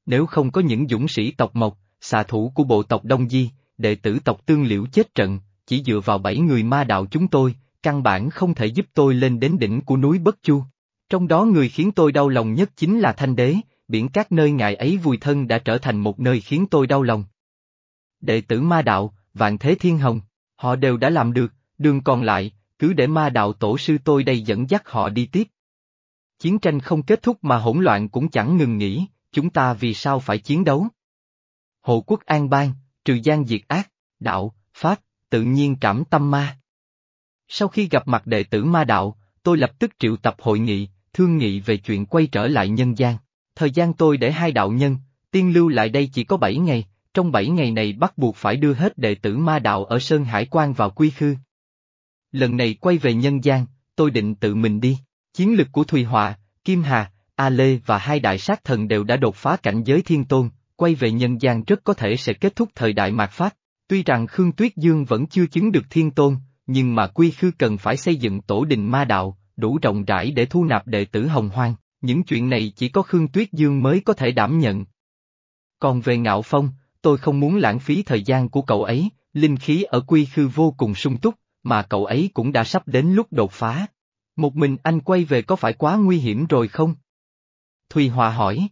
Nếu không có những dũng sĩ tộc Mộc, xà thủ của bộ tộc Đông Di, đệ tử tộc Tương Liễu chết trận, chỉ dựa vào bảy người ma đạo chúng tôi, căn bản không thể giúp tôi lên đến đỉnh của núi Bất Chu. Trong đó người khiến tôi đau lòng nhất chính là Thanh Đế, biển các nơi ngài ấy vùi thân đã trở thành một nơi khiến tôi đau lòng. Đệ tử ma đạo, vạn thế thiên hồng, họ đều đã làm được, đường còn lại, cứ để ma đạo tổ sư tôi đây dẫn dắt họ đi tiếp. Chiến tranh không kết thúc mà hỗn loạn cũng chẳng ngừng nghỉ, chúng ta vì sao phải chiến đấu? Hộ quốc an bang, trừ gian diệt ác, đạo, pháp, tự nhiên trảm tâm ma. Sau khi gặp mặt đệ tử ma đạo, tôi lập tức triệu tập hội nghị, thương nghị về chuyện quay trở lại nhân gian. Thời gian tôi để hai đạo nhân, tiên lưu lại đây chỉ có bảy ngày, trong bảy ngày này bắt buộc phải đưa hết đệ tử ma đạo ở Sơn Hải Quan vào quy khư. Lần này quay về nhân gian, tôi định tự mình đi. Chiến lực của Thùy Họa, Kim Hà, A Lê và hai đại sát thần đều đã đột phá cảnh giới thiên tôn, quay về nhân gian rất có thể sẽ kết thúc thời đại mạt Pháp. Tuy rằng Khương Tuyết Dương vẫn chưa chứng được thiên tôn, nhưng mà quy khư cần phải xây dựng tổ đình ma đạo, đủ rộng rãi để thu nạp đệ tử hồng hoang, những chuyện này chỉ có Khương Tuyết Dương mới có thể đảm nhận. Còn về Ngạo Phong, tôi không muốn lãng phí thời gian của cậu ấy, linh khí ở quy khư vô cùng sung túc, mà cậu ấy cũng đã sắp đến lúc đột phá. Một mình anh quay về có phải quá nguy hiểm rồi không? Thùy Hòa hỏi.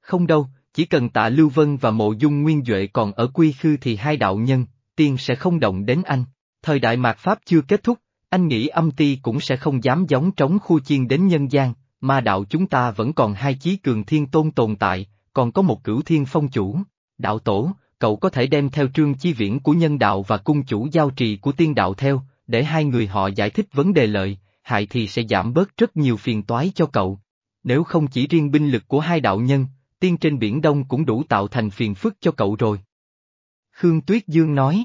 Không đâu, chỉ cần tạ Lưu Vân và mộ dung nguyên Duệ còn ở quy khư thì hai đạo nhân, tiên sẽ không động đến anh. Thời đại mạt Pháp chưa kết thúc, anh nghĩ âm ti cũng sẽ không dám giống trống khu chiên đến nhân gian, ma đạo chúng ta vẫn còn hai chí cường thiên tôn tồn tại, còn có một cửu thiên phong chủ. Đạo tổ, cậu có thể đem theo trương chi viễn của nhân đạo và cung chủ giao trì của tiên đạo theo, để hai người họ giải thích vấn đề lợi, hại thì sẽ giảm bớt rất nhiều phiền toái cho cậu. Nếu không chỉ riêng binh lực của hai đạo nhân, tiên trên biển Đông cũng đủ tạo thành phiền phức cho cậu rồi. Khương Tuyết Dương nói.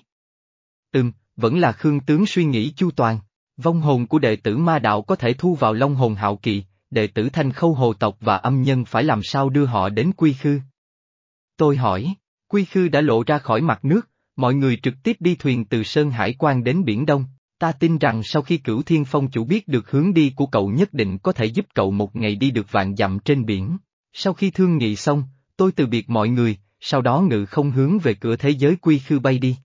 Ừm, vẫn là Khương Tướng suy nghĩ chu toàn. Vong hồn của đệ tử ma đạo có thể thu vào long hồn hạo kỳ, đệ tử thanh khâu hồ tộc và âm nhân phải làm sao đưa họ đến quy khư. Tôi hỏi, quy khư đã lộ ra khỏi mặt nước, mọi người trực tiếp đi thuyền từ Sơn Hải quan đến Biển Đông, ta tin rằng sau khi cửu thiên phong chủ biết được hướng đi của cậu nhất định có thể giúp cậu một ngày đi được vạn dặm trên biển. Sau khi thương nghị xong, tôi từ biệt mọi người, sau đó ngự không hướng về cửa thế giới quy khư bay đi.